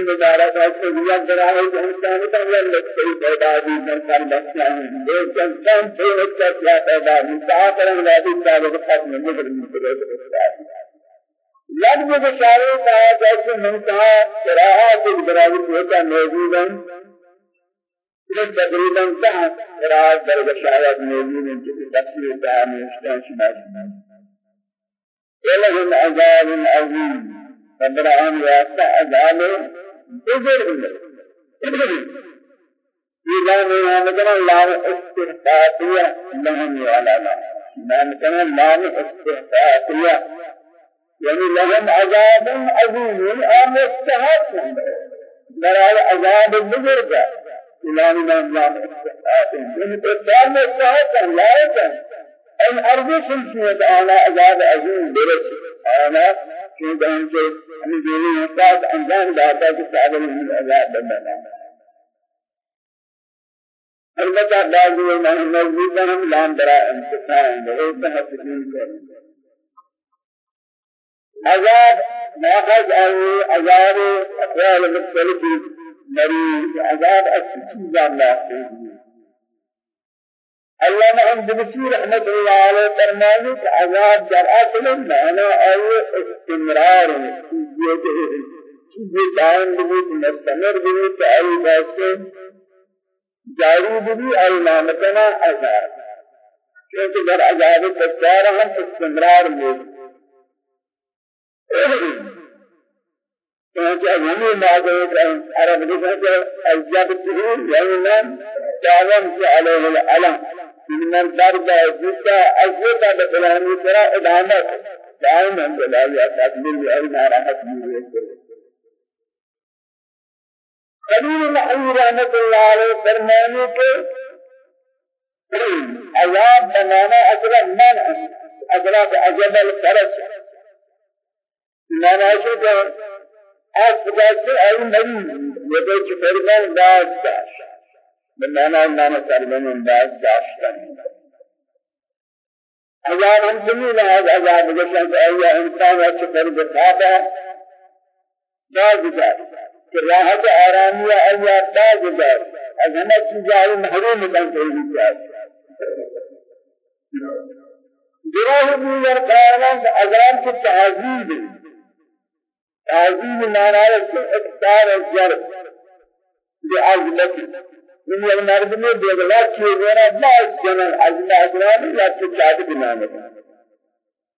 مبارک ہے کہ یہ دراہے انسان کا یہ لکھئی پیدا دی کر بسنا ہے یہ انسان سے ایک کیا پیدا ہے تعاقرن وادی تعالی ختم نظر من کرے لگ میں اشارے کا جیسے من کہا قراءات برابر ہوتا موجود ہے تقریبا کہاں قراءات در بشارات موجود ہیں کہ تفسیر کا مشتاق شمار ولهم عذاب عظيم فبرعان واسع عذاب بزرگ إذا من مثلا لام استحقاقية. لهم ولا لا ما مثلا لام استحقاقية. يعني لهم عذاب عظيم. أم استحق مرال عذاب بزرگ لام لام استحقاقية. يعني تسال استحق لا يكن أن أرجو سنسيت على عذاب عظيم برس أنا كنت أنت من دوني مستعد أنجام داتا كتاب من العذاب بنا البتہ بعض علماء نزدیک ہم لام برا انتقام بہت تحقیقین کریں عذاب عذاب أقوال مختلفة مريض عذاب أكثر چیز اللہ محمد بشير رحمة الله عليه فرمانه عذاب در أصل معنى أي استمرار چیزیں دائم بھی مستمر بھی أي واسطے جاری بھی أي نامتنا عذاب. کیونکہ در عذاب تکار ہم استمرار میں چنانچہ ہمیں معذرت عرب لکھا أجاب التهور يعني تعلم عليه العلم. من درد جسا أزوتا بفلاني سرا إدامت دائما بلاي أتكمل بأي ناراحت بيوه خليل محيي رحمة الله عليه فرماني کے عذاب بنانا أصلا منع أصلا عجب الفرس مانا شو کہ مریض. یہ جو فرمان بمعنى معنى سرمن انداز داشتن عذاب ہم سنی لحاظ عذاب جشن کہ ایا انسان اچھ پر بخابا باز دار کہ راحت آرامی ایا باز دار از ہمیں چیزیں محروم بن گئی گروہ دیگر قائلان عذاب کی تعذیب تعذیب معنی ہے اکتار الجرب بعظمته من المرد میں بغلا چیزیں بعض جنن از اجرام یا چاہت بنانے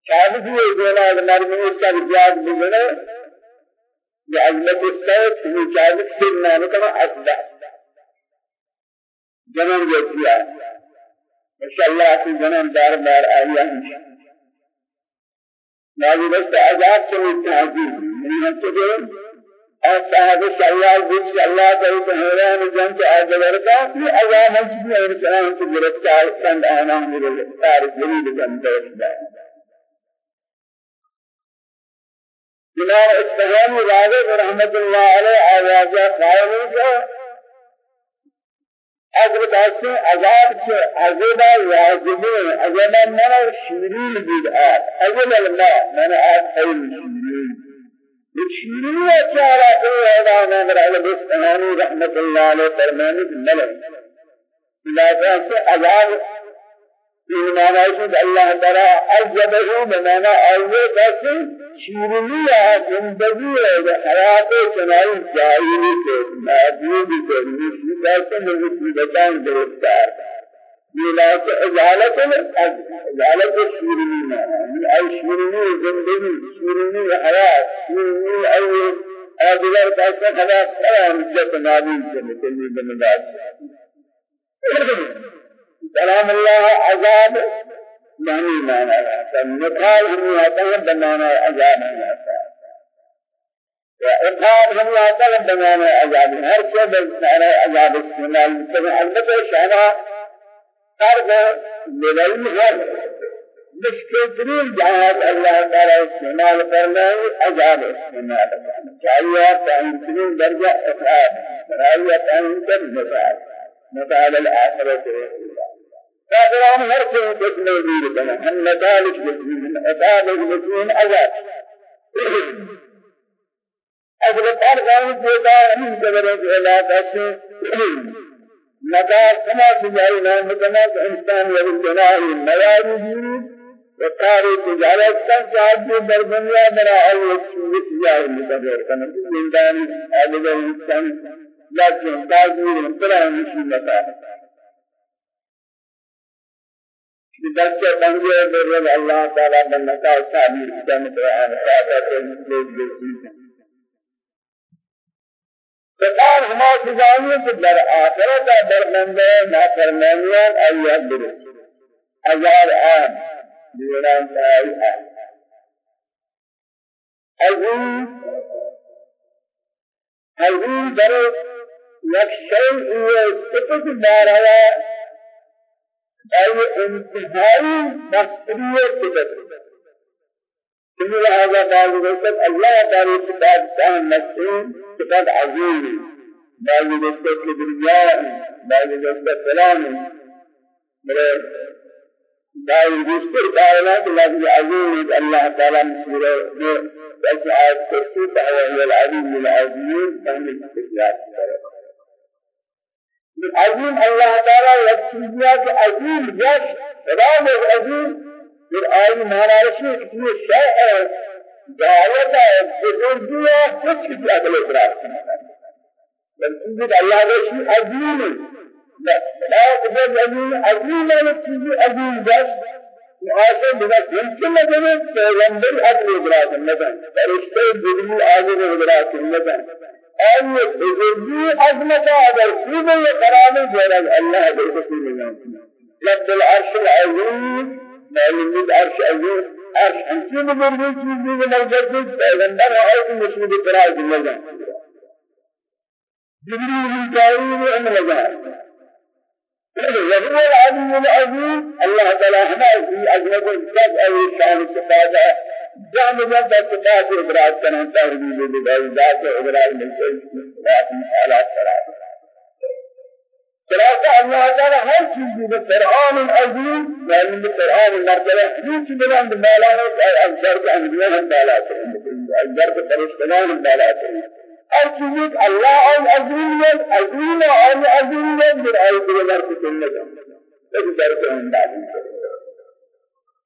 چاہت بھی دینا المرد میں سب جاد بگنے الصوت ہی چاہت سے نام کا أصلا جنن یہ کیا ماشاءاللہ کی جنن دار بار آیا ہے نازل است عذاب سے تعظیم من تو اور صاحب اللہ جس اللہ تعالی کو حیران جان کے اجر کا کہ عذاب ہے انسان کو گرفتار کند آنا میرے گرفتار جلیل جنت ہے جناب اصفهانی راغب رحمت اللہ علیہ آوازہ قائل ہے اگر داستے عذاب سے منا شیرین بدعات اول الماء منا آت خیر شیرین چارا أمر علی بستانی رحمت اللہ علیہ فرمانے ملک خلاصہ سے عذاب ایمان ہے اللہ تعالی عذبه بمعنى اول بس شیرینی زندگی ہے حیات چنائی جاہلی کے معبود کے نشید سے مصیبتان گرفتار ميلاد إزالة إزالة الشيريني من أي شيريني زندگي شيريني حياة شيريني أي أدلر كاسة خلاص سلام جت نابين جنتني بمداد سلام الله عذاب. معنی مانا ہے نقال ہم آتا ہے بنانا عذاب ہم آتا وإقام هم ہے بنانا عذاب. ہر سے بنانا عذاب استعمال البته شانا فرض للعلم ہے مشکل ترین جہات اللہ تعالی استعمال فرمائے عذاب استعمال فرمائے چاہیے تعین ترین درجہ افعال چاہیے تعین کر مفعال مفعال الآخرت فاقرام ہر سے کچھ موجود بنا ہم نتالج بسم عذاب بسم عذاب أغلطار غير جدا من جبرت علاقة مدار كما سجاينا مدنا إنسان يرجنا المياري وقاري تجارت كان صاحب در دنیا مرا اول چیز سجائی مدبر کنا زندان آدگر انسان لكن تاجر انترا مشي بدرجة بنجي برد الله تعالى بنتا سامي كان قرآن هذا تنزل جسيم فقال هما تجاني في در آخرة در بندے نافرمانیان أيها درس أزار آن دیران آئی آن عظیم عظیم در یک شیء صفت دارا أي انتهائی مسئولیت صفت كل هذا بعض وقت الله تعالى كتاب كان مسؤول كتاب عظيم بعض وقت كبرياء بعض وقت سلام بعض وقت كائنات لفظ عظيم الله تعالى بس آيات كرسي فهو العظيم العظيم فهم الاستجابة عظيم الله تعالى يكتبها كعظيم جش رام عظيم في آي مهارشي كتير شيء دعوة بزرگية كتير في أقل إدراك بل الله ده عظيم لا لا تقول عظيم عظيم لا تقول عظيم جش آسان بنا يمكن لنا پیغمبر أقل إدراك مثلا فرشتے بدلی آگے إدراك مثلا أي بزرگی عظمت اگر خوب یہ قرآن جرد اللہ بالکل نہیں رب العرش العظیم معلوم العرش عرش انتی بزرگی چیزی کے مرجد پیغمبر ہے کہ مسلم قرار جائے جبريل الكريم أمر جاء وهو العظيم العظيم الله تعالى هنا في عظمة الكتاب أي شان الصفات جان جان صفات إبراز كنا تهريب لله ذات إبراز من صفات على صلاة صلاة الله تعالى هر چیز بالقرآن العظيم يعني بالقرآن المرتبة حديث بلند بالا ہے أكثر كأنبياء هم بالا أكثر كفرشتان هم بالا هر چیز الله العظيم العظيم العظيم بالآية بالله كلها. لكن ذلك هم بعد.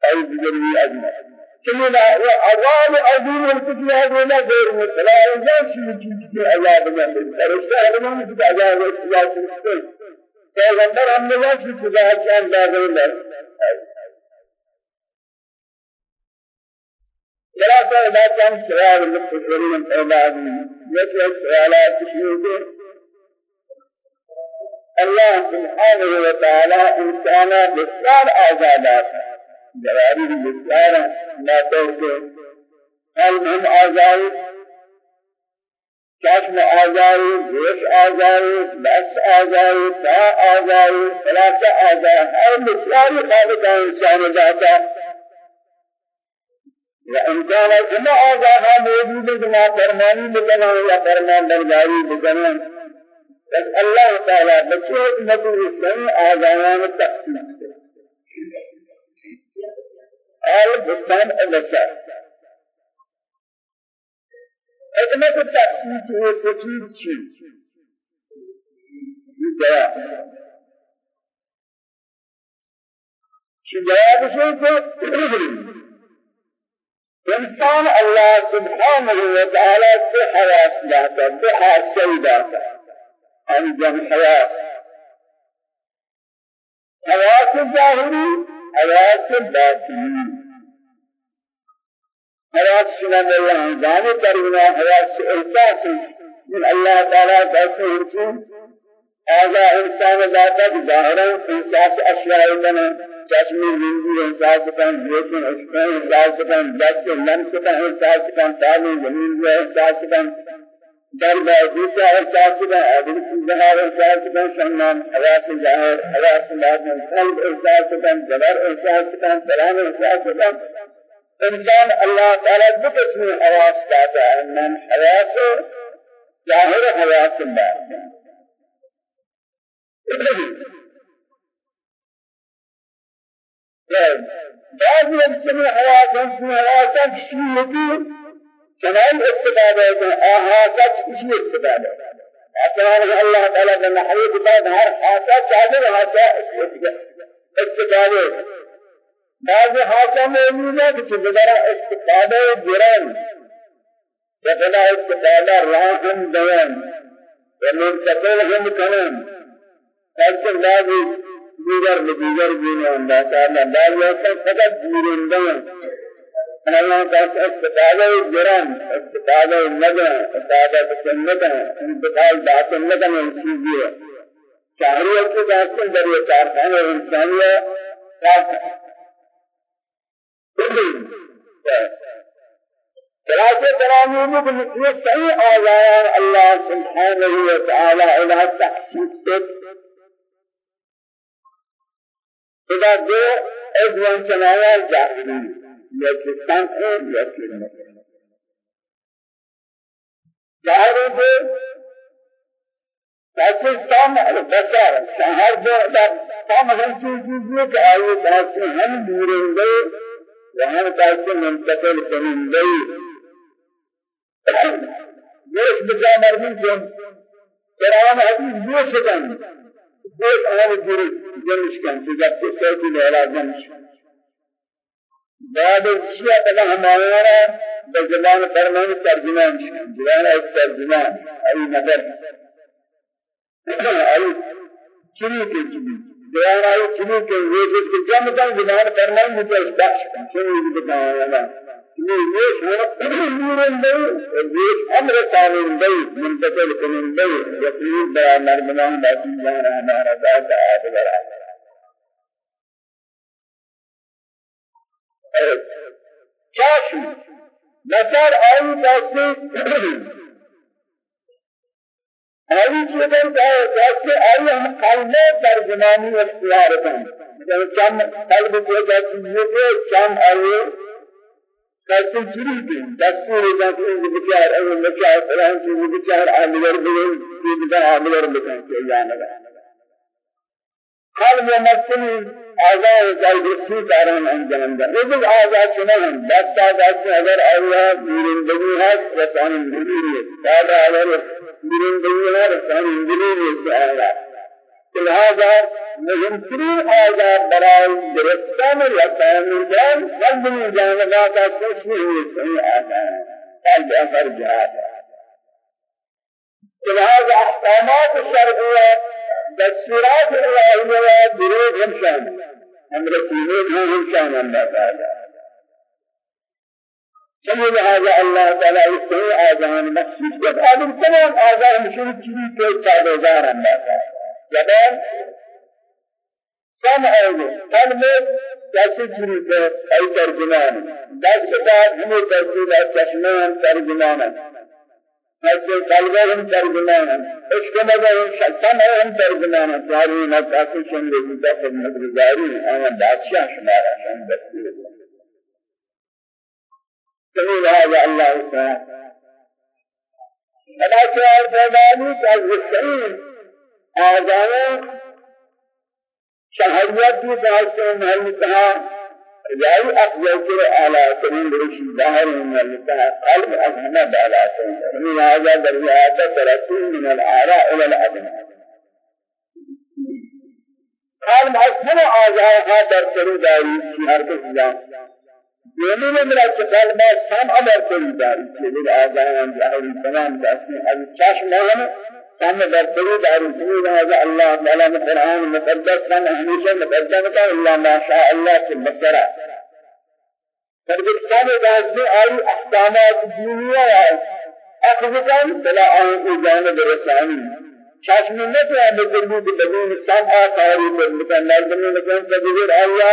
أي بجري أجمل كمنا عذاب عظيم الفتنة هذا غير مثلا إنسان شيء يجي عذاب من فرشتة هذا ما يجي عذاب الله سبحانه پیغمبر ہم نے وہ چیز خدا کے انداز میں ذرا سا ادا کم سوال مختصرین أولاد یہ کہ سوالات شروع اللہ سبحانہ و تعالی انسانا بسیار آزادات. ہے جواری بسیار لا توقع قلب هم آزائی چشم آزائی گوش آزائی بس آزائی تا آزائی خلاص آزائی ہر بسیاری خالق انسان ذاتا وإنسان كما آزاها موجود كما فرماني بكنا يا فرمان برداري بكنا بس الله تعالى بچه نبي الإسلام آزايان تقسيم آل بستان البشر حکمت تخصیص و تخصیص چیز جواب جواب کہ انسان اللہ سبحانہ و تعالی سے حواس لاتا بحاصل لاتا انجم حواس حواس ظاہری حواس باطنی حواس شنا الله جانے کرنا حواس احساس من الله تعالى کیسے ہوتی آجا إنسان ذاتا ظاہرا احساس اشیاء بنا چشمی زندگی احساس کن لیکن اشکان احساس کن دست لمس کن احساس کن تابع زمین احساس کن در باوجود احساس کا عدل ظاہر احساس کا شنان حواس ظاہر حواس باطن قلب احساس کا جبر احساس کا سلام احساس کا انسان اللہ تعالی بقسم حواس داتا ہے من حواس ظاہر حواس باطن بعض الجميع حواس حواس شيء چنان استفاده ہے آہا سچ کسی استفاده أصلا اللہ تعالی نے نحوی بعد ہر حاسا چاہے حاسا استفاده بعض حاسا موجود ہے کہ بغیر استفاده جران بغیر استفاده راہم بیان ومنتقل هم کنن ایسے دیگر دیگر دین اللہ تعالی بعض فقط دیرندان أنا بس استفادة جرام استفادة نجا استفادة سنة انتقال ذات النجا من چیزی. شهریت کی داستان در یہ کارخانہ انسانیہ خلاصة كلامه من یہ صحیح آیات اللہ سبحانہ و تعالی الہ تخصیص سے إذا دو أدوان چنایا جاہلی یا کہ سمع ہے یا کہ نظر ظاہر ہے ایسے سمع البصر شہر جو سمع ہم چیزیں کہ آئے باسے ہم دورندے وہاں کیسے منتقل کرندے یہ بجا مرمی جو قرآن حدیث دو سکن ایک آن دور جنش کن کہ جب سے سوچی لہلا جنش بعد الشيء تبع ہمارا بزمان فرمان ترجمان زبان ایک ترجمان ای نظر ای چنی کے چنی زبان ای چنی کے جس کے جم تن زبان فرمان مجھے اس بخش چنی بھی بتایا نا چنی یہ ہے نورن دے یہ أمر قانون دے منتقل قانون دے یقین بیان مرمان باقی جان ہمارا ذات آب برابر چاشی نصر آئی دستی آئی چیزن کہا دستی آئی ہم قلبے ترجمانی اختیار کریں چم قلب کو جاتی یہ چم آئی کی دستور جاتی ہے بچار اول بچار فلان چیز بچار آدھگر بگن چیز آدھگر بکن کہ جانا قلب مسلم آزاد جلدی کاران انجام داد. لیکن آزاد چنان دست آزاد اگر الله میرندگی هست رسان انجیلی بعد اگر میرندگی هست رسان انجیلی است لہذا مهمترین آزاد برای گرفتن رسان انجام قلب جانبات سوچ نہیں ہے آزاد قلب اثر جهاد. لہذا احکامات شرعیہ دستورات الہیہ دروغ ہمشان ہم رسولين هم شان الله تعالى سمي هذا الله تعالى يستوي آذان مخصوص جب آدم تمام آذان مشروع چیزی کے تابعدار الله تعالى زبان سمع قلب کے ای ترجمان. دست بعد ہمیں ترجمہ چشمان ترجمان ایسے قلبہ ہم ترجمان عشق مدہ ہم سمع ہم ترجمان چاری نتاسی شنگے جیتا خدمت گزاری آیا بادشاہ شمارا شن دستور سمیل هذا الله تعالى فلا شعر فداني كالرسعين آذان شهريات في بحث محل تها جاي أفضل كل على ترين برشي ظاهر من اللقاء قلب أذهب على ترين من هذا درجات ثلاثين من الآراء إلى الأدنى قال ما أسمع آزاها در تري داري في هركس جان يمين من الشقال ما سام أمر تري داري في آزاها جاهل تمام داسين أبي چاش مهنه سام در تري داري في هذا الله تعالى القرآن المقدس سام هميشه مقدم إلا ما شاء الله تبصره فرجستان دازمی آئی احکامات دنیا اخذتاً بلا آن جانب رسانی چشمنت ہے بزرگی کے بدون سمعہ کاری کرنکا نظمی لکن تجیر آیا.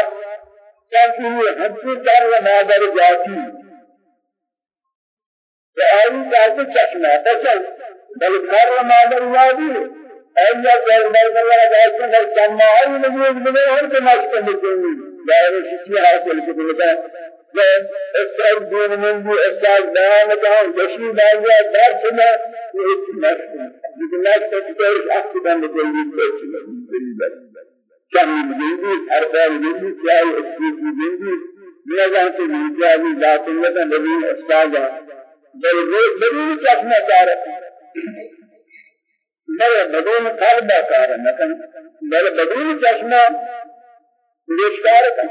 سنکی حدی در و نادر جاتی. و آئی کاسی چشمہ تسل بل و نادر یادی اییا جل بل اللہ جاتی ہے سمعی نبیز بلے ہر کماشتے مکنی دائر شکی حاصل کرنکا استاد دین من بھی استاد بیان کا یشی بایا درس میں ایک نفس لیکن نفس تو اخت بند جلدی کوئی کم جلدی ہر بار جلدی کیا اس کی جلدی میرا سے جلدی ذات اللہ نبی استاد بل بدون چشمه داره بل بدون قلب کار نکن بل بدون چشمه نشکار کن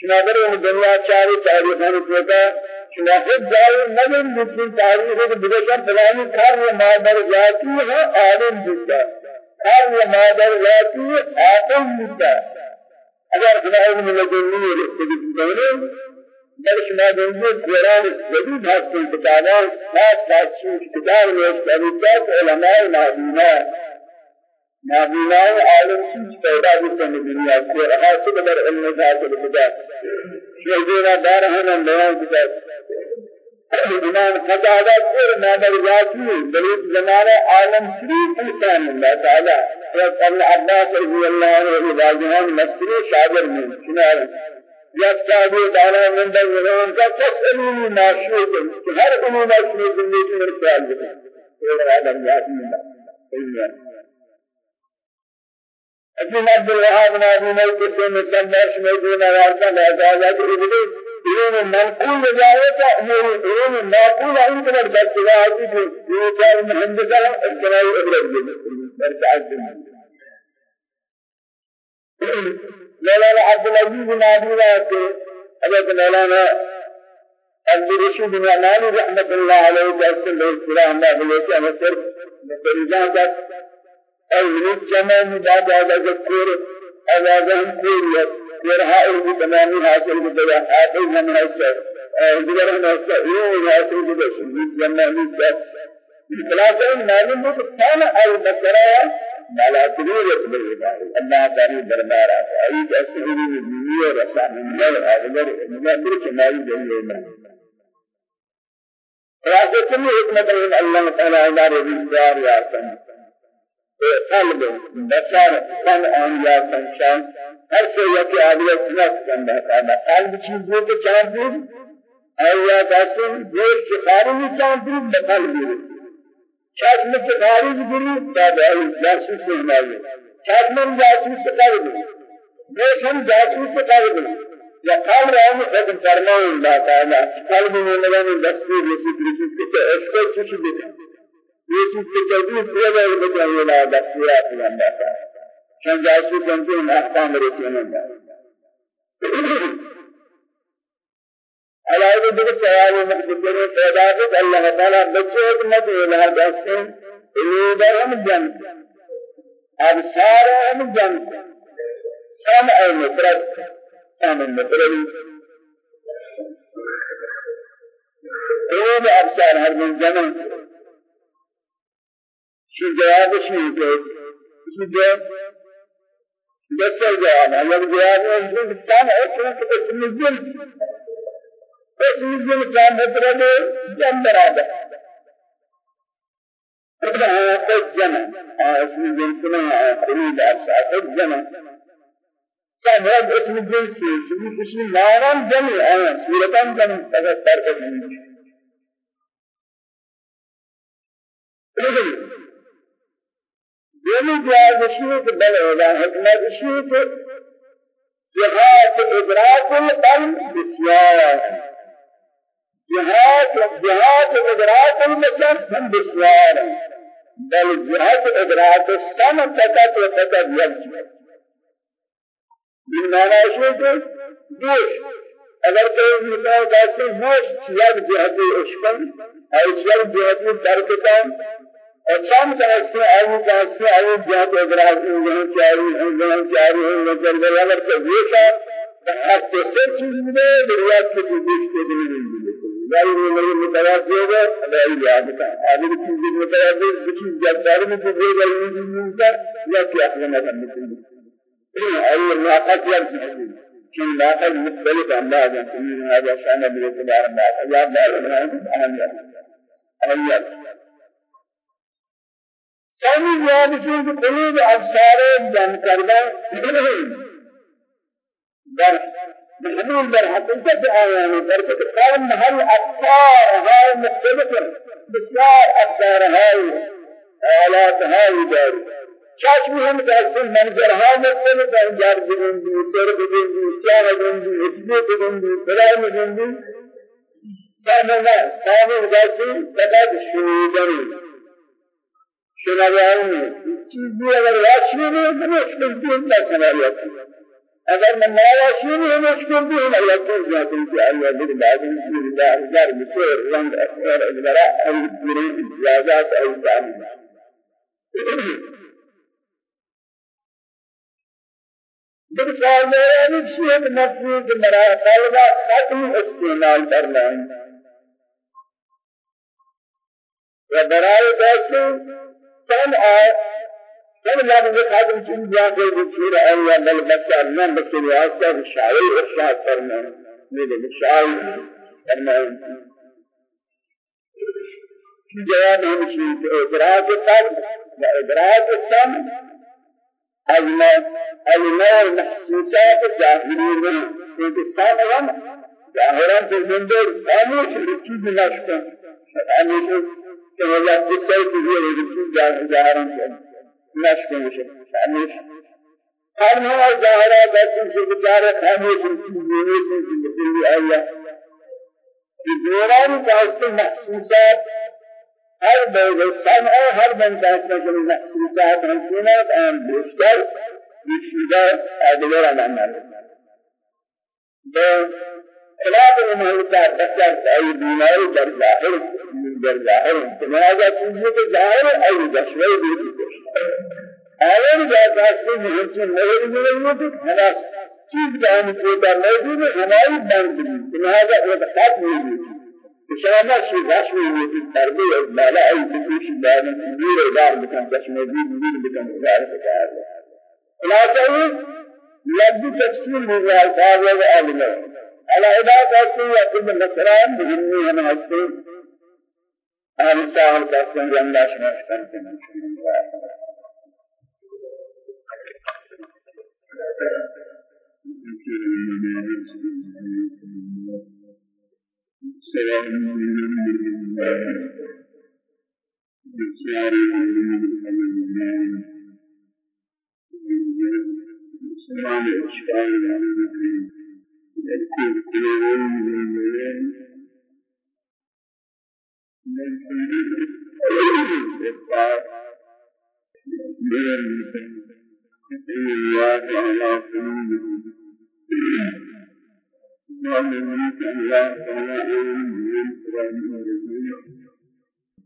چنانچہ ان دنیا چاری تاریخان کوتا چنانچہ جائے نظر مجھن تاریخ ہے بدشن فلانی کار یہ مادر ذاتی ہے عالم بودتا. کار یہ مادر ذاتی ہے عاقل بودتا. اگر خدا علم لدنی الاستدی بل شما دنجي قرآن جديد هستن كتابان خاص خاص كتاب نوشتاريات علماء نابینا نابینا عالم چیز پیدا بکن دنیا کو حاصل بر علم حاصل بدا شیخنا دار ہم بیان کتا امام قتادہ پر نادر ذاتی بلید زمانہ عالم شریف انسان اللہ تعالی. ابن عباس رضی اللہ عنہ واجہان مصری شاگر میں سنار يستعدي دانا من دلهم فتسألوني ما شئتم هر أمور ما شئتم لكن مرسال بكم ولا آدم يأتي الله ابن عبد الوهاب نبي ملك سے مصنف شمیدون وارثہ لہذا ابن علم منقول جاءت امور علم معقول ان قدر بس واجب یہ چار مهندسہ اجتماعی ابراہیم برکات مولانا عبد العزيز بن عبد الله حضرت مولانا عبد الرشيد بن عمالي رحمة الله عليه جالسين بالإسلام الله بلوكي أنا صرف مفرزان ذات أولد جمع بعد هذا الذكر هذا هم كوريا ورها أولد تمامي حاصل بدلا آخر من هذا دیگر ہم ایسا یہ حاصل بھی شدید جمع کیا خلاصہ معلوم ہے کہ کان البصرہ مالا تريد بالعبادة الله تعالى دربارا أي أسئلة من ورسالة من أغلب من أغلب كمال جل خلاصة كل حكمة من الله تعالى على رجال يا سن قلب بصر سمع يا سن شان چیزوں کے چاہتے ہیں ایا داسن دیر بقلب چشم سے خارج گری دادائی جاسوس سے مائی چشم جاسوس سے قلب دیشم جاسوس سے قلب یا قال رہا ہوں خود فرمائے اللہ تعالیٰ قلب میں لگانے دستور رسید رسید کے عشق چوشی دیتے یہ چیز کے تجدید دیا جائے بچائے اللہ دستورات اللہ تعالیٰ چون جاسوس ان احکام رسینے علاوہ دیگر سوال مختصر پیدا کر اللہ تعالی بچے حکمت الہ دستے امید ہم جن أبصار ہم جن سمع مطرب سمع مطرب امید أبصار ہر من جن شو جواب شو کہ شو جواب؟ بس جواب اگر جواب ہے سمع ہے کہ اسم جن اسم الإنسان مطلب جمع برابر الجمع اسم الإنسان قريب أسعى الجمع سبب اسم الجنس شبه اسم معنى جمع سورة جمع فقط فرق دومی جواز شیء کے بل ہوگا حکمت کے جہاد ادراک القلب بسیار جهاد إدراك المسار هم بسوار. بل جهاد إدراك السمع فقط وفقط يجب بالمعنى شو دوش. اگر کوئی مثال جیسے ہوش یک جہتی عشقن اور یک جہتی درکتان اور چند جیسے آئی جیسے آئی جہت ادراک انہیں چاری انہیں چاری انہیں چاری اگر کوئی یہ شاہ حق سے چیز میں دریات کی کوشش کے دلیل غير من متواضع لا يعبد هذه الشيء متواضع بشيء جدار من تقول غير من لا تأخذنا كمثل أي الناقة يرجع كن ناقة مختلف عن بعض من هذا شأن بالاعتبار بعض يا بعض من أهمية أهمية ثاني جواب شيء قلوب أبصار جان كرنا در محمول در حقیقت آیانی در کتاب محل افکار های مختلف بسیار افکار های آلات های داری چشم هم دستن منظر ها مختلف انجار بگندی تر بگندی سیاه بگندی حسبی بگندی فلای بگندی سامنا سامن جاسي فقط شنودني شنودني چیزی اگر واشی نہیں تو مشکل نہ سنایا اگر من واشی نہیں مشکل بھی نہ یقین جاتے کہ اللہ دل بعد من اللہ ہزار مسور رنگ اثر اجبرا أو پوری اجازات أو تعلیم بخار میرے شیخ مفروض مرا قلبہ ختم استعمال کرنا ہے و برای دست سمع سمع لابد خادم چون جاتے بچیر ایا بل بچہ من بس واسطہ شاعر ارشاد فرما میرے شاعر فرما جواب ہم چیز ادراک قلب و ادراک سمع الماء المحسوسات الظاهرية من السامع ظاهرا في المنظر خاموش الركيب ناشكا خاموش كما لا تسير في الركيب ظاهرا ناشكا خاموش ہر نوع ظاہرہ دستن سے بچارے خاموش الركيب سے زندگی آیا کہ دوران دست محسوسات هر بول سمع من دست که محسوسات هستند آن بیشتر بیشتر ادوار عمل به خلاف المحلات بسر ای بیماری در ظاهر در ظاهر لہذا چیزیں کہ ظاہر ای دشوی بھی آئین جات کہ مہر ملے تو خلاص چیز جان کو در موجود ہماری بند لہذا وہ خط نہیں شما شی داشت می‌بینید تربیت از بالا ای بکوش دارن دیر دار بکن می‌بینید دیر بکن دار بکن خلاصه لفظ تفسیر می‌گوید قاضی و علمه على عبادة هستي يقول النصران بجنة هم هستي أهل ساهل كاسم جنة شمشتن كنا Thank you. سلام بسیاری سلام اشکال دارد یکی کنون میلیون اتفاق میلیون الله تعالی کنون معلومات الله تعالى من قرآن الرسول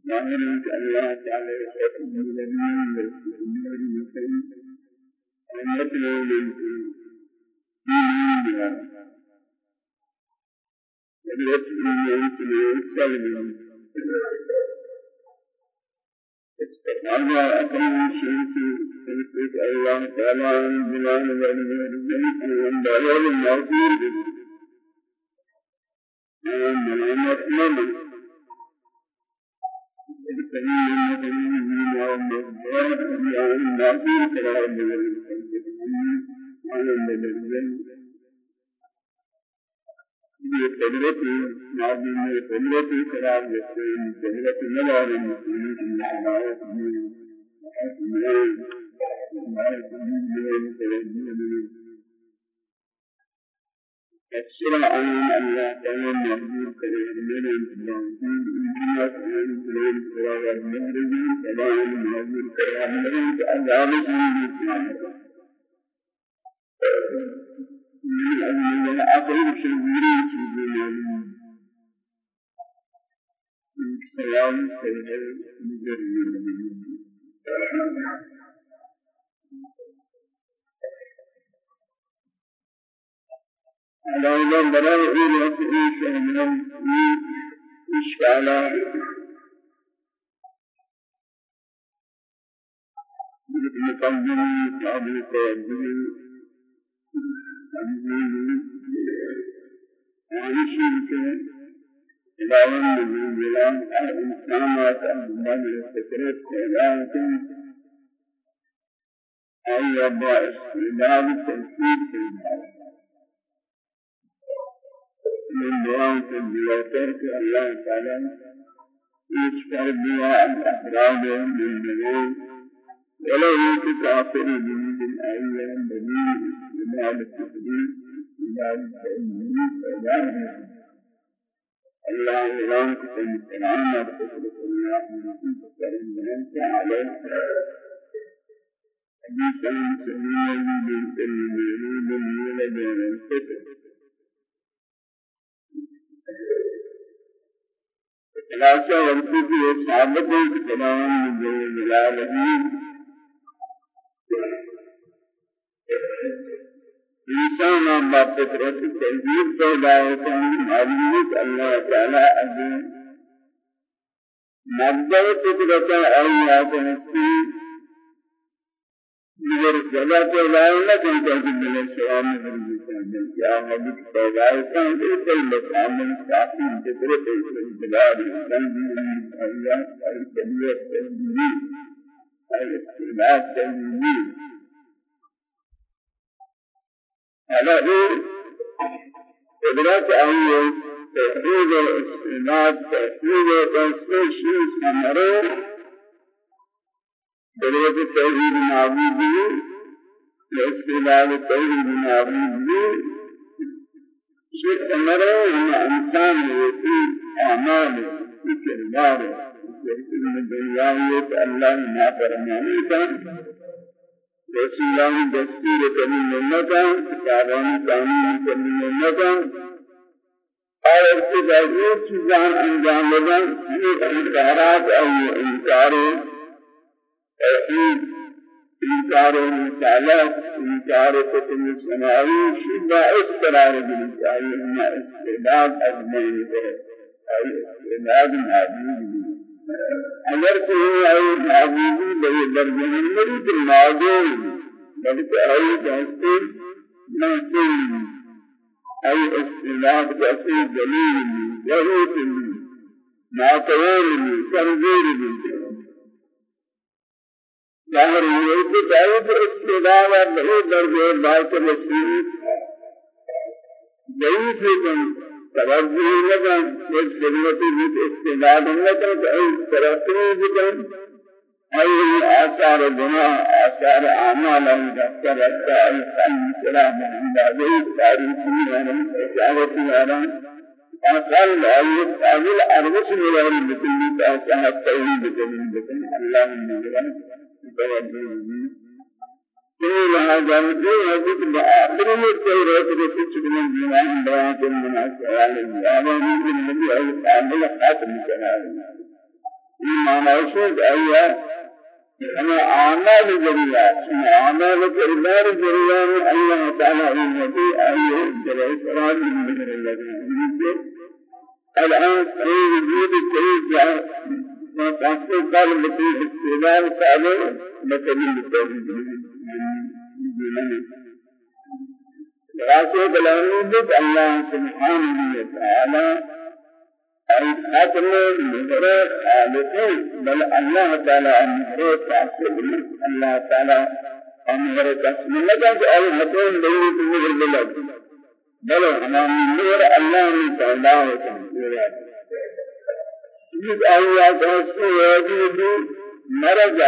معلومات الله تعالى حكم النبي والسنة المسلم ونتلو من ديننا ونتلو من سلم استقامة أكرم الشيخ سلسلة الله تعالى بلان والمهربين والدعوة المغفور ملامت نمی یہ قدرت نازل میں قدرت قرار دیتے ہیں قدرت نوار مسلمین کی حمایت میں میں ہمارے زمین میں السرعة أن الله تعالى مهدور كريم من الإبراهيم إنجيات من الإبراهيم سراغ المهربين سلام مهدور كريم من الأعلام من أجل أقل شبيري شبيري معلوم سلام كريم مجرد علاوه برای این رفعی شامل اشکالات مقدمی قابل توجه تنظیم آنشی که علاوه من بلان هر انسانات من فکرت پیدا کن آیا با استعداد تنفیذ پیدا من دعاء اللہ تعالی اس پر دعا افراد من دعاء ولو يك كافر من الأيام بني استعمال التقدير إلى التأمين فلا الله إله كتن القرآن وكتب الله من كريم من عليه حديثا سميا بالمولود المولد والفطر خلاصة وقتی ثابت ہے کہ تمام جلاله انسان بات فطرت تنظیر پیدا ہوتا ہے معلومات اللہ تعالی عظیم مبدأ فطرت آیات نسی مگر جگہ پیدا کہتا ہے کہ ملے سوام میں کیا مدد پیدا ہوتا ہے کہ کئی مقام ساتھی فطرت الطبیعت تنظیر الاستعمال تنظیر على قدرت أي تحريد الاستناد تحريد تنسيش سمره قدرت التوحيد معبودي الاستناد التوحيد معبودي شيء سمره هو إنسان يتي أعمال في كرداره في الدنيا الله ما فرمانه رسول الله دستور کمی نمتا کتابان قانون کمی نمتا اور اس کے ذریعے چیزان انجام بدن یہ انکارات اور یہ انکار توحید انکار رسالت انکار کتب سماوی شبہ اس قرار دلی چاہیے ہم استعداد ازمین کرے اور استعداد معبود اگر کوئی آئی معبودی بڑی درجہ نہیں تو معبود بلکہ آئی جانتے محسن آئی استعداد کسی دلیل ضرورت ناقوال کمزور ظاہر ہوئے کہ دعوت استعداد اور بہت درجہ بات رسول ضعیف ہے توجه لكن اس خدمت بیت استعداد لكن اي ترقی بکن. اي آثار گناہ آثار اعمال ان دفتر رکھتا اي قلب سلام عبادی تاریخی وأنا اشارتی وأنا أقل أيضا أقل أربع سنوات بكل تأسها التوحيد بكل بكل اللهم نجعل توجه. كل هذا الدين هذيك بآخر التوراة رتشك من ديوان بيان من السؤال الجواب من النبي أي قابل خاتم كلام إيمان أشهد أيها أنا أعمال جريئة أعمال كردار جريئة الله تعالى إنتي أيه جريئة سراد من ذكر الله الآن أي وجود كي جاء ما تحصل قلب في استعمال قابل مثل التوحيد خلاصه بلانود الله سبحانه وتعالى أي ختم مهر خالقين بل الله تعالى مهر تحصل الله تعالى مهر تحصل لك أي ختم بيت مهر بلد بل أمام مهر الله تعالى وتعالى جس آيات هستی ہے مرض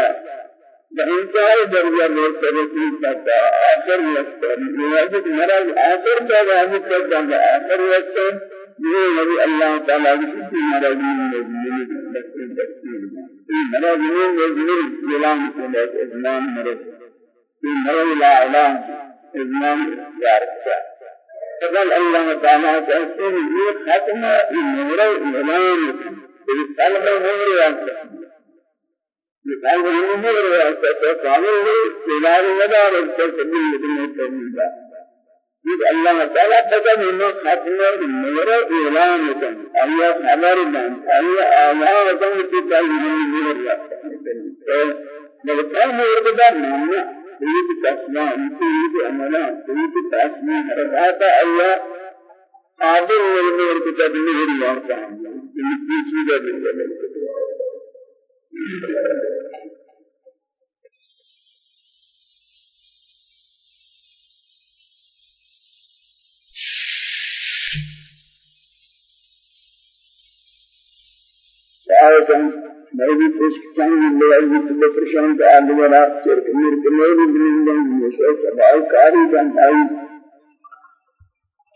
بإنتهاء درجة مرتبة تبدا آخر يستر يواجد مرض آخر درجة تبدا آخر يستر یہ نبی اللہ تعالی کی مرض میں مرض میں مجبور اعلان کیا اذنان مرض. في مرض لا اعلان اذنان اختیار فقال الله تعالى تأثير یہ ختم مرض اعلان. القلب هو مثال من هو كامل استدار مدار التسبيح من التوحيد إذ الله تعالى بدا من ختم النور إعلان كان أي كان أي آيات كان في تعليم النور ملكان يربدا من سيد تسمع سورة النور آیتاً میری پرشکسان لگائی تو پرشان کا آل ورا شرک میر کے زمین میں ہمیشہ سبال کاری جان آئی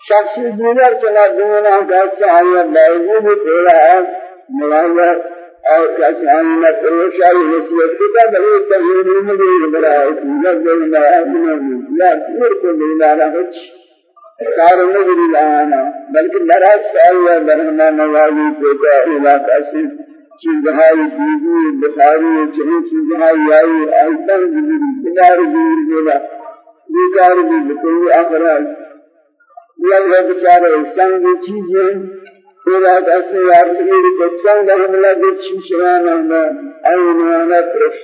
شخصی دیگر چلا دینا کسی آیا باوجود تیرا ملایا اور کسی آیا پروشائی نصیحت کتا بلی تغییر مدیر برای دیگر دینا آمنا یا پیر کو دینا رہچ کار نگری لانا بلکہ لرات سایا برہما نوازی پیتا علاقہ سے چیزہائی دیدی بخاری چنین چیزہائی آئی آئیتاں دیدی بنار دیدی بلا بیکار بھی بکلی آخرات یا یہ بیچارے سنگ چیزیں خدا کسی یار میری کو سنگ حملہ دے شیشان انا اینا أنا پرش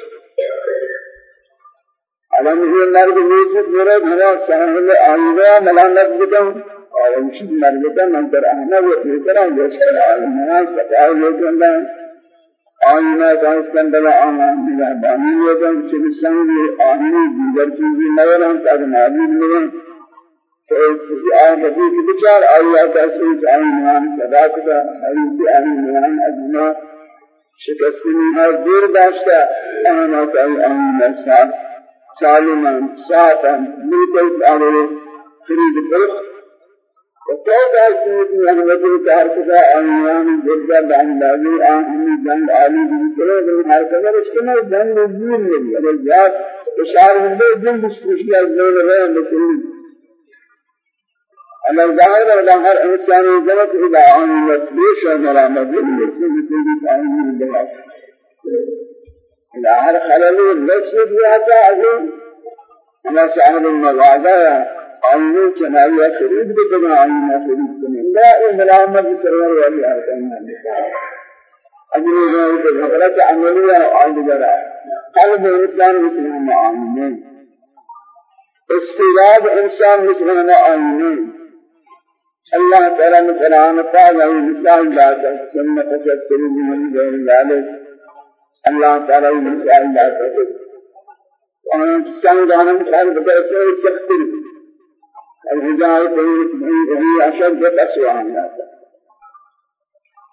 علم یہ مرد نیت میرے بھرا سہل آئینا ملامت بدم اور انشد مرد من در احمد و پیسرا جسر آئینا سکائی لیکن آئینا کانستان بلا آنا مہربانی لیکن چلی سنگ آئینی دیگر چیزی آن نبی کی بچار آیا کسی آن نام صدا کتا حریف آن نام اجنا شکستنی ہر دیر داشتا آنا کئی آن نسا سالما ساتا ملکل آنے خرید فرق وتو کسی کی احمد کار کتا آن نام جلدہ باندازی آن ہمی جنگ آلی بکرے بل ہر قدر اس کے جنگ دین ملی اگر جات اشار ہندے أنا ظاهر على هر إنسان جمت إلى عن ليش أنا مدين يسير تيجي عن البلاش إلى هر خلل النفس في عظيم أنا سأل المغازة عن جناية خريد بكنا عن ما خريد بكنا لا إملامة بسرور ولي أركان أجل ذلك الغلط عملية عن جرا قلب إنسان مسلم آمين استعداد إنسان مسلم آمين الله تعالى من قرآن قال له مثال ذات ثم تسكر من غير ذلك الله تعالى مثال ذات وأن سنگانم خال بدرسه سختر الهداية هي أشد أسوأ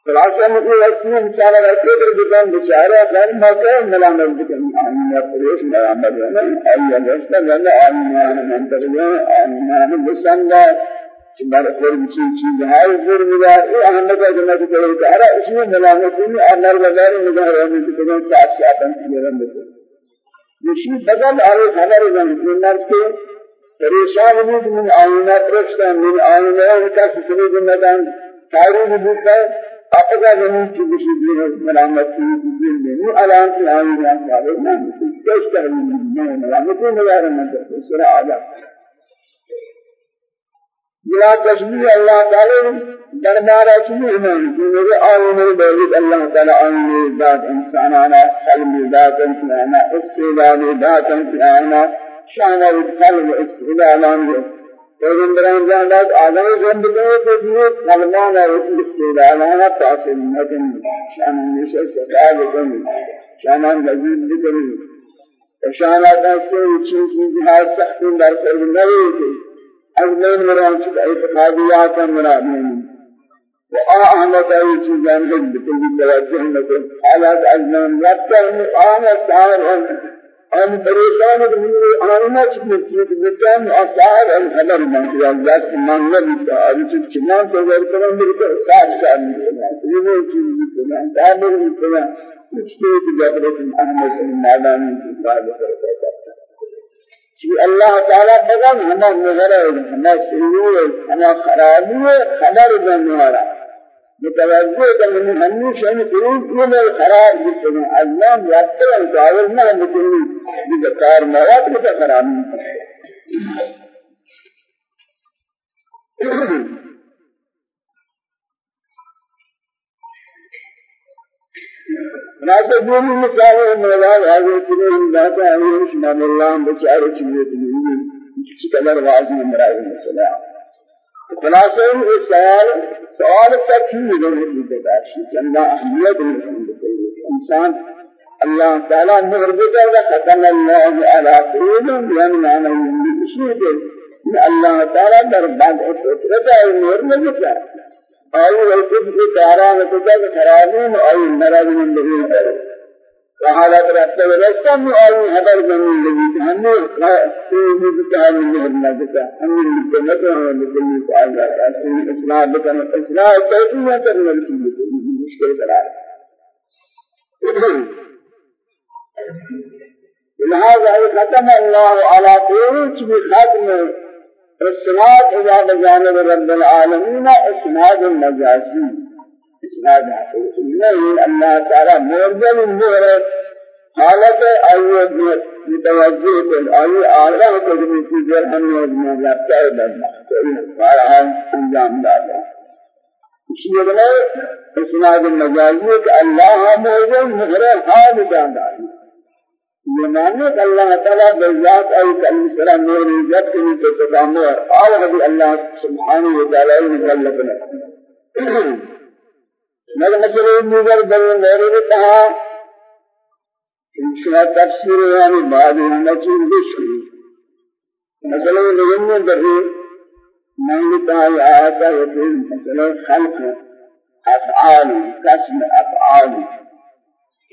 خلاصہ مجھے وقت میں انسان رہتے در بکن بچارہ خیر موقع ملامت بکن آمینہ پریش ملامت ہے آئیہ گشتہ گلہ آمینہ منتر گئے آمینہ بسندہ بر خور بچی چیز ہے خور ملا یہ احمد کا جنت کو کہہ رہا اس میں ملامت نہیں اور نر بازار میں نگاہ رہنے کی تو ساتھ ساتھ ہم کی رہن دے یہ بدل اور خبر ہے نر کے پریشان بود من آئینہ پرشتا من آئینہ ان کا سکری جنتان تاریخ بودتا اپنا زمین کی بشی دینا ملامت کی دین نہیں الان کی آئینہ کا نہ کچھ کرنے میں ملامت نہیں لگا رہا ہے سورہ آدم بلا تشبیہ اللہ تعالی دربار اچھی ایمان کہ میرے آئین بولد اللہ تعالی آئین ذات انسانانا قلب ذات انسانانا استعداد ذات انسانانا شان القلب استعدادان پیغمبران جانات آدم زندگی کے لیے قلبان اور استعدادان تاثیر نکن شان ہمیشہ سکال کن شان لذیذ بکن شانات سے چیز چیز سخت در کر نہیں از من مران شد اعتقادیات مرامين وآهلت أي چیزان کے بکلی توجہ نکن حالات أزمان ربتا ہم آنا سار ہم ہم پریشان ہم آنا چکنے چیز بکن اصار ہم خبر من مانگا بیتا آئی چیز چنان تو غیر کرن میرے سار سار میرے یہ وہ چیز بکنا دامر کچھ تو جبرت احمد بن مالانی کی بات کرتا کہ اللہ تعالی بغم ہمہ نظر ہمہ سرور ہمہ خرابی خبر بنوارا متوجہ کہ من ہمیشہ ان قلوب میں خراب اللہ بکنے بذکار مواد کو خرابی خلاصہ جو بھی مثال ہے مولا کرے ہم ذاتا ہے شمان اللہ بچارے چیزیں تنہیں کسی قدر واضح مرائے مسئلہ خلاصہ یہ سوال سوال تک ہی ملے ہیں بداشی کہ اللہ اہمیت إنسان اللہ تعالی مغربتا و ختم اللہ علی قلوبهم یمنع عنهم بشیء اللہ تعالی در بعد فطرت ہے نور نہیں آئی وقت کی داران تجا خرابین آئی مرض من لگی وحالات رفته ورسته من آئی حبر بنی لگی۔ کہ ہمیں سیدی بکہا من نبنا بکا ہمیں لکنت ہمیں لکنی کو آئی اصلی اصلاح بکنا اصلاح کیفیہ کرنا رسول مشکل قرار لهذا ختم الله على قلوب بختم اسناد إلى بجانب رب العالمين اسناد المجازي اسناد حقيقي الله تعالى مرجل المهر حالت ايوب متوجه کن آئی کو جب کی جر ہم نے اجمع رابطہ بدنا فارحان انجام دادا اس لیے اسناد المجازی کہ اللہ موجود مغرر حال دادا يمانك الله تعالى بالذات أي كلمة سلام نور الجد كني تتكامل قال ربي الله سبحانه وتعالى يكلفنا مگر مسئلہ دیگر در میرے نے انشاء تفسیر یعنی بعد میں چیز بشری مسئلہ دیگر میں در میں نے آیات ہے مسئلہ خلق افعال قسم افعال.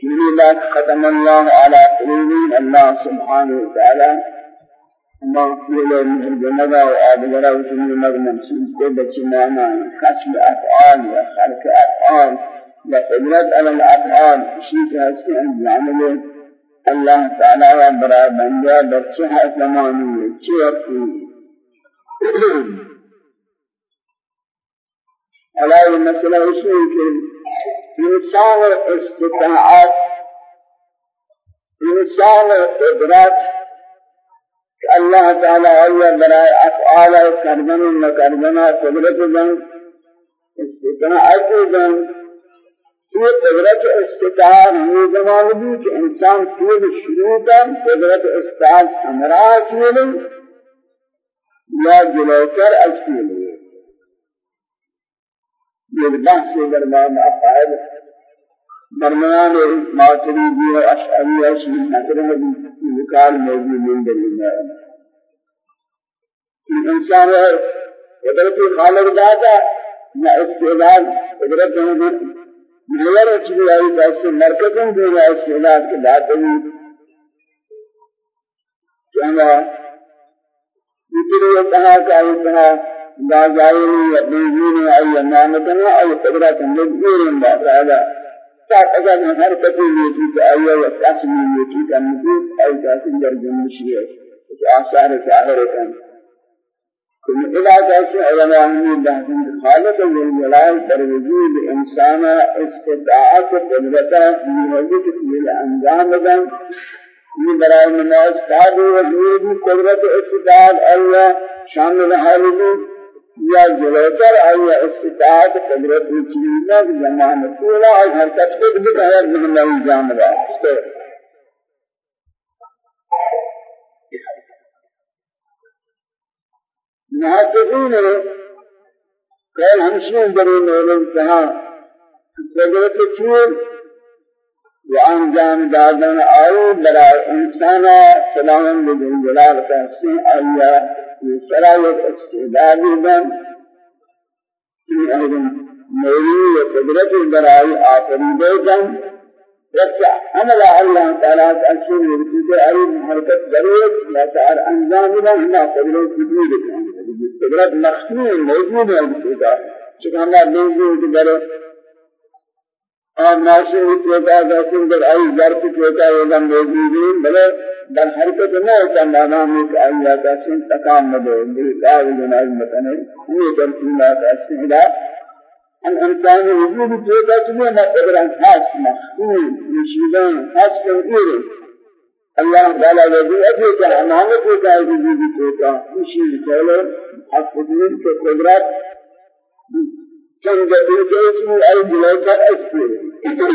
لا ختم الله على قلوبهم الله سبحانه وتعالى ما قيل من الجنة وآدغرا وسمي مغنم سنكو بچمانا كسب أفعال وخلق أفعال وقدرت على الأفعال شيء هسي أن يعمل الله تعالى وبرا بنجا بچها زماني چيرتي على المسألة شيء انسان استطاعت انسان قدرت اللہ تعالی اللہ برائے افعال و کردن قدرت دن استطاعت دن یہ قدرت استطاعت ہمیں زمان بھی کہ انسان طول شروع کر قدرت استطاعت ہمراہ کیلے یا جلو کر یہ بحث دربار افعال درمیان ماتریدی و اشعری اشعری نکره ذکر موجود من دلیل انسان قدرت خالق داتا نہ استعداد قدرت ہے مگر چیز آئی جیسے مرکزوں دے رہا استعداد کے داتا ہی کہنا یہ کہا کہ یہ کہا لا جائني يبنيني أي أمانتنا أي قدرة مجبور بعد من هر كتير يجيك أي وقسم يجيك النبوت أي كاسم درجة مشيئة آثار ظاهرة. كل إلى ذلك علماء من بحث خالق الجلال در وجود إنسان استطاعت قدرته في في الأنجام دن من برای نماز قادر وجود قدرت استطاعت الله شامل حالی یا جلوتر آیا استطاعت قدرت چیزیں کہ زمان طولا اور حرکت خود بھی من اللہ جان رہا محققین قول ہمشین بری نولن کہا قدرت چیز و انجام دادن آئی برای انسانا سلام بجن جلال تحسین آیا استعدادی بن این میری و قدرت برای آفریده بن رفع عمل الله تعالى تأثير يرتدي أريد حركة بريد لا تعال أنجام لا هنا قدرة جديد قدرة مخفية موجودة بسيطة شكرا الله موجود بريد اور ناشر ہوتا ہے جیسے در ای ظرف ہوتا ہے یہ موجود ہے۔ بلے در حرکت نہ ہوتا مانا میں کہ آیا کا سن تکام نہ دے میری دعوی جناز متنے یہ در اللہ کا سہلا ان انسان وجود ہوتا ہے نہ قدر خاص مخفول مشیدان خاص غیر اللہ تعالی وجود ہے کہ امانت ہوتا ہے وجود ہوتا مشید چلو حق کے قدرت چند دقیقے میں ای بلا کر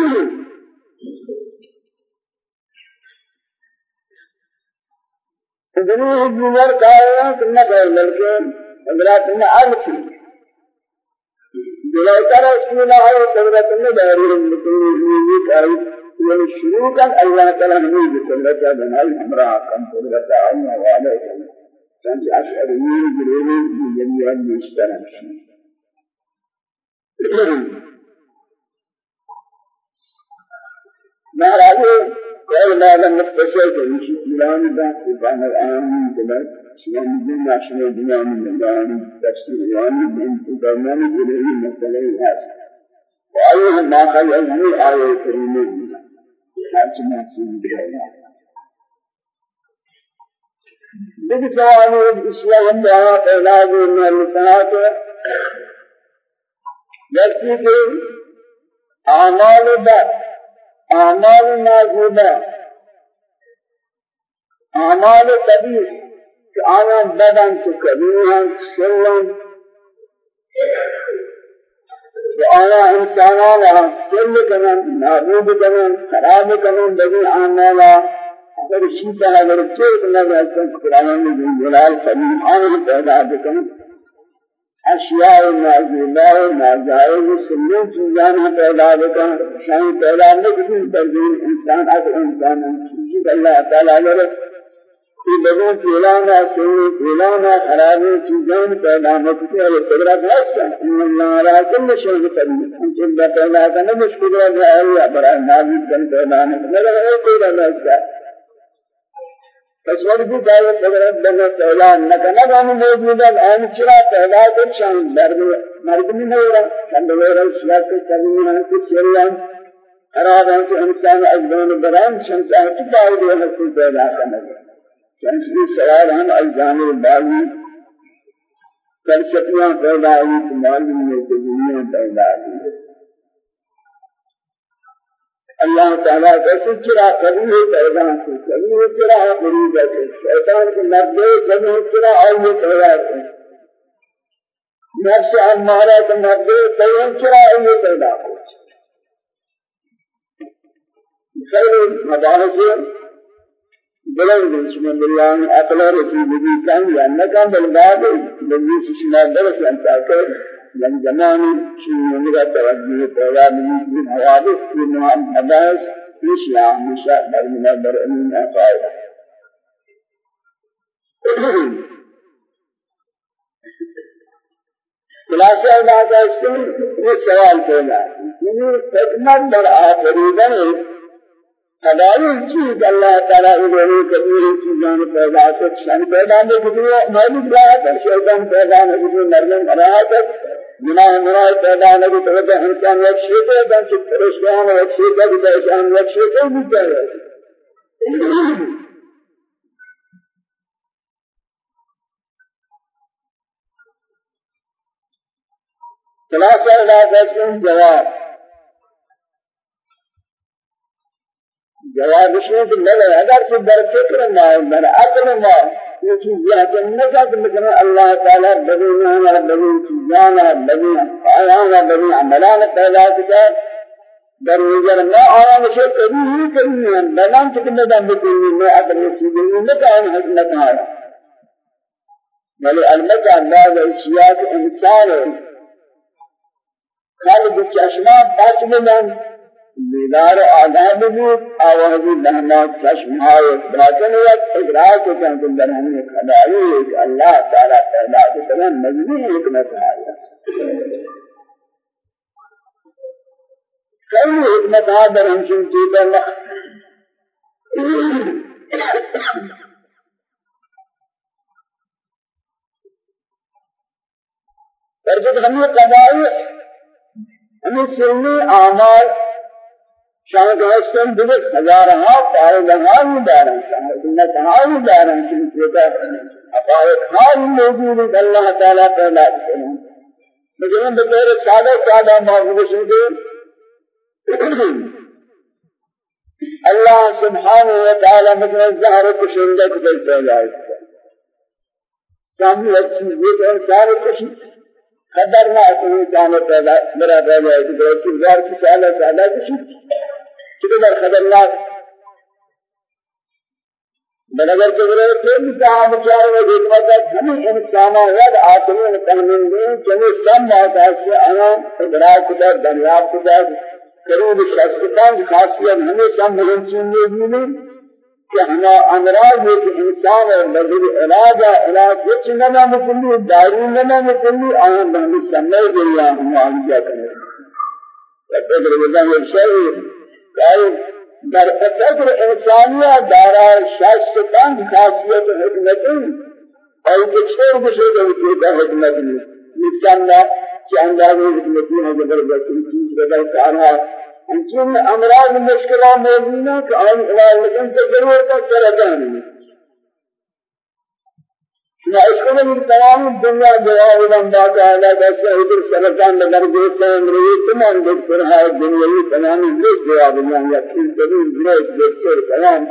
اس جنوب الجمر كائنات نبر لكن حضرات العالم جلوتر اسم الله قدرت النبر لكن يجيك أي من شروطا الله تعالى نمي بقدرت بنال أمرا كم قدرت الله وعليكم كان أشعرين جلوين بجميع المشترك مہراج کوئی مال مختصر کہ مش ایران دا سبحان العالمین دل شان دین ناشن دیان دان تفسیر یان دین کو درمیان الہی مسئلہ ہے وایہ ما قال ای آیہ کریمہ حج مقصود ہے بجانب الإسلام دعاء علاج من المساعات يكفي أعمال بعض اعمال نازله أعمال کبیر که آنها بدن تو کبیر هم سلم که آنها انسانان را سل کنن نابود کنن خراب کنن بگی آنها اگر شیطان اگر چیز نگه کنن قرآن میں جلال کبیر آنها پیدا بکنن اشیاء نازلہ ناجائز سنی چیزان پیدا بکن. شان پیدا نکن تردین انسان اگر انسان چیزی اللہ تعالیٰ لرے کہ لوگوں پیلانا سنی پیلانا خرابی چیزان پیدا نکن اور قدرت حسن ان اللہ را کل شیء قدیم ہم چیز پیدا کرنے مشکل ہے برای نازل کن پیدا نکن لگا کوئی رہا تصور بھی جائے قدرت بنا پہلا نہ نہ موجود ہے ان چرا پہلا تو شان مرد میں نہیں رہا چند ہیں شریان خراب ہے انسان اجدان بران دعوت ہے کہ پیدا کرنا چند کی سوال ہم اجدان بالی کر سکیاں پیدا ہوئی تو معلوم دنیا پیدا ہوئی اللہ تعالیٰ کیسے چرا کبھی پیدا سے کبھی چرا غریب ہے شیطان کے نبے کبھی چرا اور یہ پیدا ہے نفس ہمارا کے نبے کبھی چرا اور یہ پیدا ہو خیر مباحث بلند بسم الله أقل رسول به كان لأنك بالباب بالنسبة لنا درس أن تأكل من زمان شيء من توجه پیدا من حوادث کی نام حدث مشیا مشا برمنا برمنا قائد خلاصہ اللہ کا اس یہ سوال پیدا ہے حکمت در آفریدن ہماری چیز اللہ تعالیٰ ادھر کبیر چیزوں پیدا کر شان پیدا نہیں کبھی معلوم رہا تھا شیطان پیدا نہیں کبھی مرمن رہا تھا گناہ گناہ پیدا کو تو انسان ایک شیطان ہے پریشان ہے ایک پریشان ہے ایک شیطان بھی پریشان ہے خلاصہ علاقہ جواب جواب اس میں کہ اگر سے در فکر نہ در عقل نہ یہ چیز یہ ہے کہ مثلا اللہ تعالی بدینا اور بدی چیزانا بدی آیانا بدی عملان پیدا کیا در نظر ما آیا مجھے کبھی ہی کبھی نہیں بلان کہ میں دم بدی میں اگر چیز نہیں کائن حکمت ہے بل البتہ اللہ اشیاء انسان قلب چشمات پاس میں بیدار آداب بود آوازی لہنا چشمائے باطن وقت ادراک کو کہ در ہمیں خدایی ہے کہ اللہ تعالیٰ پیدا کے تمام مجموعی حکمت آیا کئی حکمت آ در ہم چن چیتا اللہ پر جب ہمیں قضائی ہمیں سلمی آمار شان هستن دیگر هزارها فایدهان دارن سنتهان دارن چون که حقائق حال موجود اللہ تعالی پیدا کرنے مثلا بطور سادہ سادہ معقول سنتے اللہ سبحانہ وتعالی مثلا ظاہر کشندہ کو پیدا ہے سامنے چیز یہ انسان کشی قدر نہ انسان پیدا میرا پیدا ہے کہ کردار کی سادہ سادہ کشی چقدر خطرناک بل اگر چگرے پھر کہا بچار وہ حکمت ہے ہمیں انسانا ود آتمین تحمیلین چنے سب موتاز سے آنا ادراک کتا دریاب کتا قریب شخصتان خاصیت ہمیں سب مہم چنگے دینے کہ ہما امراض ہے کہ انسان اور نظر علاج علاج کچھ نہ مکلی دارو نہ مکلی آنا بہمی سمجھ گیا ہم کرنے لگتے کہ رضا یہ شہر قائل در فکر انسانیہ دارا شاست تنگ خاصیت حکمتی اور کچھ بشے جو کہ حکمت نہیں انسان نہ کہ انداز حکمتی ہے زبردست چیز بدل کارا انچین امراض مشکلات موجود کہ آن علاج لیکن تو ضرورت ہے سرطان نہ کو بھی تمام دنیا جواب بات ہے جیسے ادھر سرطان نظر دے سے امروز تمام دکتر ہے دنیا تمام لوگ جواب دیں یا کل کبھی لوگ دکتور تمام.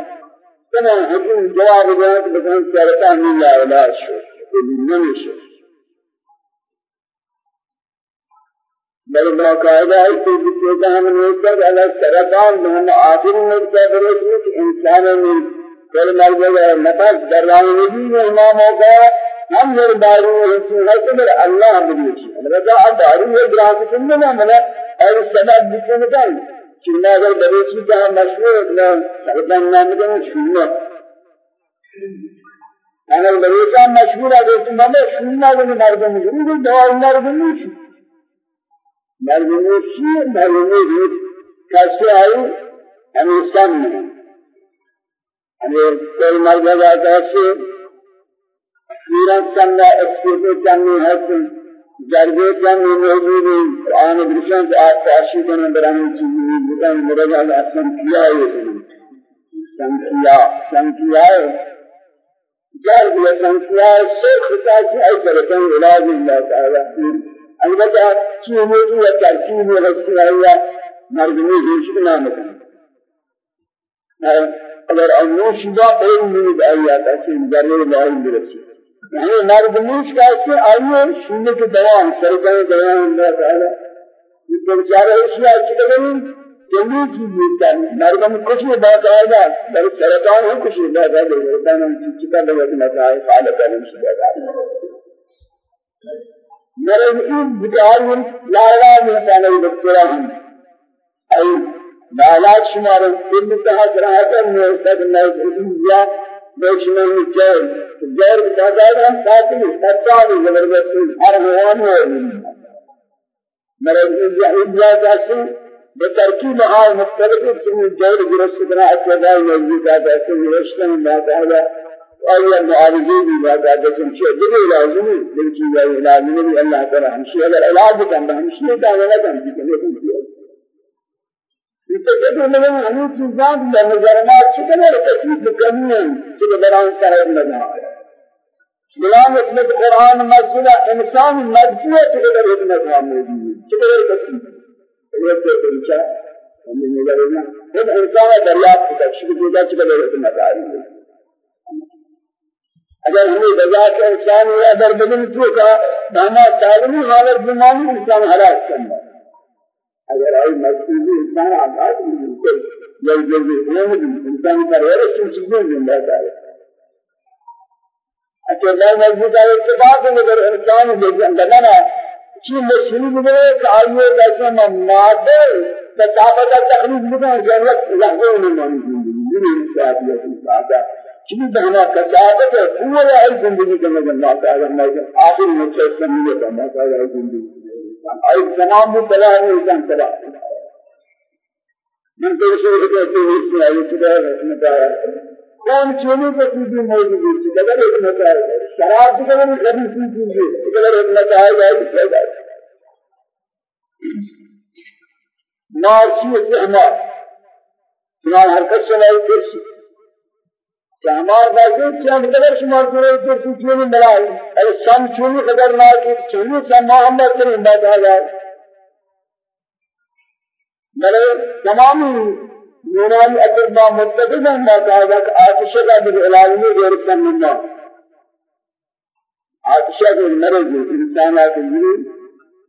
تمام حکم جواب کہ بکن سرطان نہیں لا علاج شو نہیں شو؟ بل باقاعدہ ہے کہ جس کا ہم نے الگ سرطان ہم آخر میں کیا کرے کہ إنسان میں کل مرد نفس در راه نبی امام ہوگا ہم میرے دارو ہنسی حسن اللہ بلیچ رضا دارو ہے گراہ کن نہ منا اور سبب بکن کن چنا اگر بلیچی کا مشہور ہے سرطان نام کا شنو اگر بلیچا مشہور ہے تو میں شنو نے مردم نہیں دوا مردم نہیں مردم نہیں مردم نہیں کیسے آئی ہمیں سن ہمیں کوئی مرد ایسے سورت چندہ اسکوٹو چندی حسن جرگے چندی موجود ہیں آن برشان سے آت فاشی کرنے برانی چیزی نہیں بکن مرد اللہ سنکیا ہے سنکیا سنکیا ہے جرگ یا سنکیا ہے سرخ تاچی ایسا رکن علاج اللہ تعالی البتہ چیز موجود ہے ترکیب و رسول اللہ مردمی ہیچ نام کرنے اگر انوش دا علم نہیں آیا ایسے ذرے لائن برسی یعنی مرد موش کیسے آئیے شینے کے دوام سرکار دوام اللہ تعالی یہ بیچارہ اشیاء چکے گئے زندگی چیز ملتا ہے مردم کچھ بھی بات آئے گا در سرطان ہم کچھ بھی بات آئے گا سرطان ہم چکا لگا کہ مسائل خالق علم سے بات آئے گا مرد این بکار من لاغا من تانے بکرہ ہم ای مالات شمار كل تحت راحت من استاد الناس الدنيا ليش من الجار الجار بتاعنا هم ساتي ساتي زبردست هر هوان هو مرد الجاهل جاسي بتركيب حال مختلف من الجار درست راحت ولا نزيد هذا اسم رشتن كم شيء دليل لازم لكن لازم الله تعالى همشي هذا العلاج كان همشي كان لا كان في تو میں ہمیں چیزاں دی نظر میں چکنے کسی بکمی ہے کہ بران کرے نہ غلام اسمت قرآن مسئلہ انسان مدفوع چکنے حکمت موجود ہے چکنے کسی یہ تو انشاء ہمیں نظر ہے خود انسان دریافت کا شکر دیتا چکنے حکمت آئی ہے اگر ہمیں بجا کے انسان یا در بدن تو کا دانا سالمی حالت بیمانی انسان ہلاک کرنا اگر آئی مجبوری انسان آزاد بالکل یا جلدی عمر انسان کا غیر چیزیں زندہ ہے اچھا میں مجبور ہے اتفاق اگر انسان بدنا چی مشہور بگرے کہ آئیے کیسے مادے کتابت تخلیق بگرے ضرورت لحظے میں موجود ہے یہ ساتھ یہ ساتھ چیز دہنا کسابت ہے پورا زندگی کا مگر اللہ تعالی آخر میں سمجھے کا اللہ زندگی أي تمام بلا إنسان تبع من كل شيء كده في سعي كده مثلا كون چونی کو چیزیں موجود ہے ایک مثال ہے شراب کی اگر کبھی سی چیز ہے اگر ایک مثال ہے ہے ہے نار کی استعمال نار حرکت چلائی کرسی ہمار بازی چند قدر شمار کرے تو چونی ملائی. اے سم چونی قدر نہ کہ چونی سم محمد کریم بات ہے ملے تمام نورانی اطباء متفق ہیں ما کہا کہ آتش کا بھی علاج میں غیر سم اللہ آتش کے مرض انسانات کی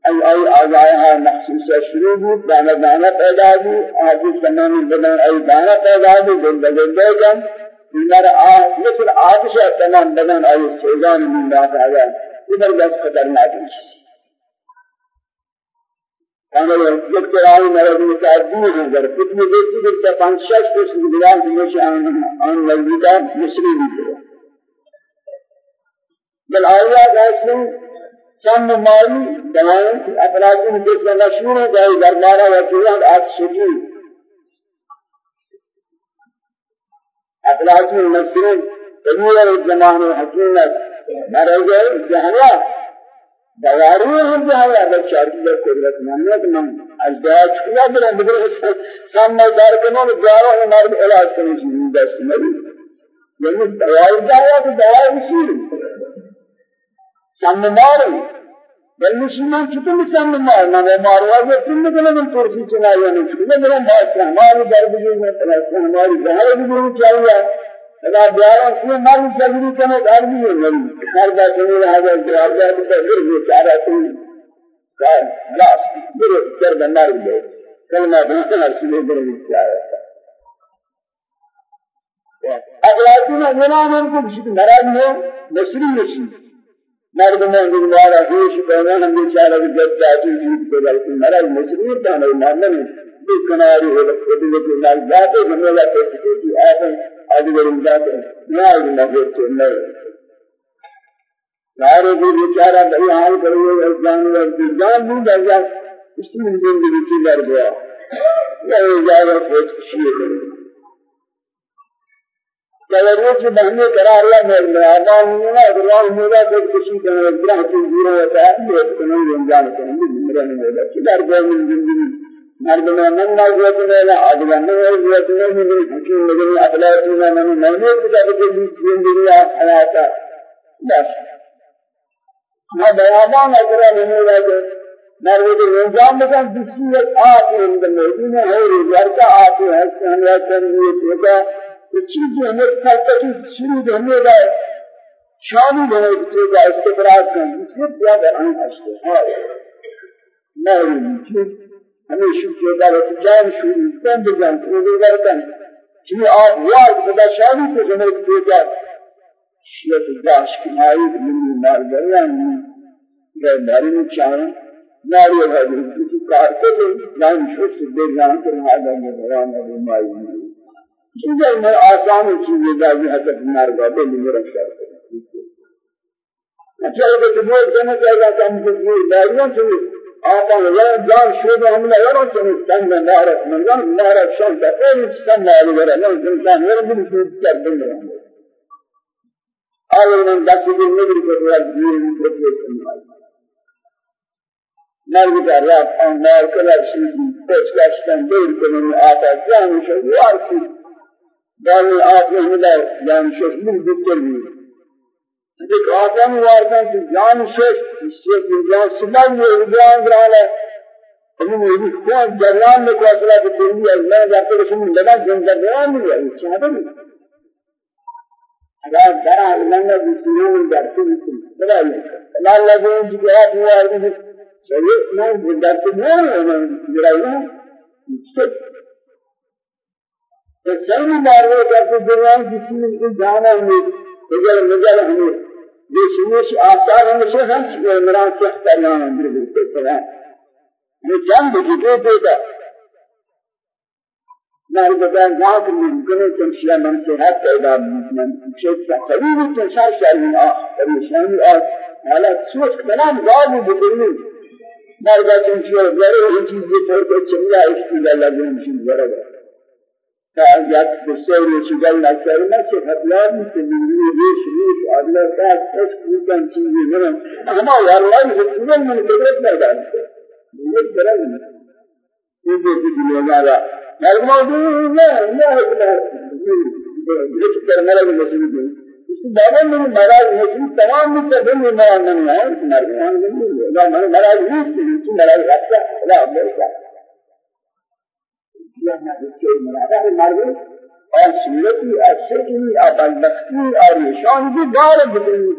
ای آی آزائها مخصوص شروع بود. دانا دانا پیدا بود. آجی زمان بدن ای دانا پیدا بود. دل بدل دیگن مر آ مثل آتش تمام بدن آئی سوزان من الله تعالی زبردست خطرناک چیز اگر یک ترائی مرض متعدی ہے اگر فتنی دیتی کہ تا پانچ شش کچھ گزران ہمیشہ آن نزدیکا مصری بھی کرو بل آیات ایسے سم مالی دوائیں افلاطون جس مشہور ہے دربارہ وکیلان آتش کی أخلاقي المسلم سبيل الزمان حكيمة مرض جهلا دواری هم جهلا بچاری در قدرت نمیاد من دعا چکیا برم بگر سامنے دار کنو دوارا مرد علاج کنی چیزی دست نبی یعنی دواری دعا تو دواری بسیاری سامنے ماری بل مسلمان چطور مسلمان مار من ماروا یہ تم نے کہا من ترسی چلایا نہیں چکے میرا باس ہماری درد جو میں تلاش ہماری ظاہر بھی چاہیے ادا بیارا کوئی مال جبری کنے گھر بھی نہیں ہر بات نہیں رہا ہے جواب دے تو پھر یہ چارہ تو کار خلاص میرے در بندار دے کلمہ بہت ہر چیز دے چارہ اخلاقنا جناب ہم کو ناراض ہو مصری نشی مردمان دوباره هیچ بیان هم بیچاره به جد جاتی جید بدل کن مرا مصری تانه مردم بی کناری هو کدی که نال جاتے جمله لا کسی آپن آدی بریم جاتے نیاز نبود تو نه نارو بھی بیچارہ بھائی حال کرو جان جان بھی درجہ اس میں زندگی کی لڑ گیا یہ اجازت ہے کسی توريث بهني قرار الله من آبان من أدران مولا كل كشي كان يجرح تنزيره وتعالى يتكلم ينجان كان من مولا كدار قوم من زندگی مردمان من نازوت میلا آدمان من نازوت میلا من حکیم مجمع اخلاقی من من مهنی کتاب کے بیچ زندگی حیاتا بس ما بیابان اجرا نمولا کہ مرد انجام بکن بسیت آتی اندر مدینہ ہے رجال کا آتی ہے سنیا کرنی چیزی ہمیں کھلتا کی شروع ہونے کا شانی بنے تو کا استفراغ کن اس لیے کیا کریں ہستے ہیں نہیں چیز ہمیں شکر دا ہے جان شروع کن بجان تو دیگر کن چی آپ یاد بدا شانی کو جنے تو کا شیعت داش کی مائی من مال گریان گئے ماری میں چاہیں ناری ہے جو کار کرے جان شکر دے جان کر ہاں دے بیان ہے مائی چیزیں میں آسان چیزیں دازی حضرت مارگا بے میرا شر اچھا ہے کہ وہ کہنا چاہیے کہ ہم کو داریاں سے آپا یا جان شود ہم نے یارو سے سنگ نارت من جان نارت شان کا کوئی سنگ نہ لگا نہ انسان یہ بھی شود کر دیں گے آئے من دس دن میں بھی کوئی راج دین کو کرنا مرد در رب آن مار کلر شیدی کچھ گشتن دیر کنن آتا جان شد وار شد دانی آدمی مدار جان شش من ذکر بھی ایک آدم واردن کہ جان شش اس سے جان سبب یہ جان گرانا ہمیں یہ کون جران میں کو أصلا کہ کوئی ہے میں جاتے کہ ہم لگا زندہ جان نہیں ہے چاہتا نہیں اگر درا لنگا بسیون درتے ہیں بڑا ہے لا لگے کہ آپ واردن چلیے میں درتے نہیں ہے میں میرا یہ سلم مارو کرتے دنیا جسم کی جانا ہمیں مجل مجل ہمیں یہ سنوش آثار ہمیں ہم عمران سے کرنا اندر بالکل کرا یہ جنگ کی دے دے دا نار بتا ذات من کنے چمشیا من سے ہے پیدا من شیخ کا قریب تنشار شارین آ پریشانی آ حالات سوچ کلام غاب بدرنی نار بتا چمشیا ضرور یہ چیز یہ پر چلا اس کی لگن چیز ضرور تاجات بسیر شگل نکر نسی حتلاب تبینی ریش ریش آدلا تاک تس کوتن چیزی برن اما والله حکمان من قدرت میدان قدرت برن یہ جو کہ دنیا دا مرمودی نہ نہ اس پر مراد مسئلہ ہے اس کے بعد میں مراد مسئلہ تمام کے دل میں مراد نہیں ہے مراد نہیں ہے مراد نہیں ہے مراد رکھتا ہے یا نبی مراد مرد اور سورتی اثر کی ابل بختی اور نشان بھی دار بدلی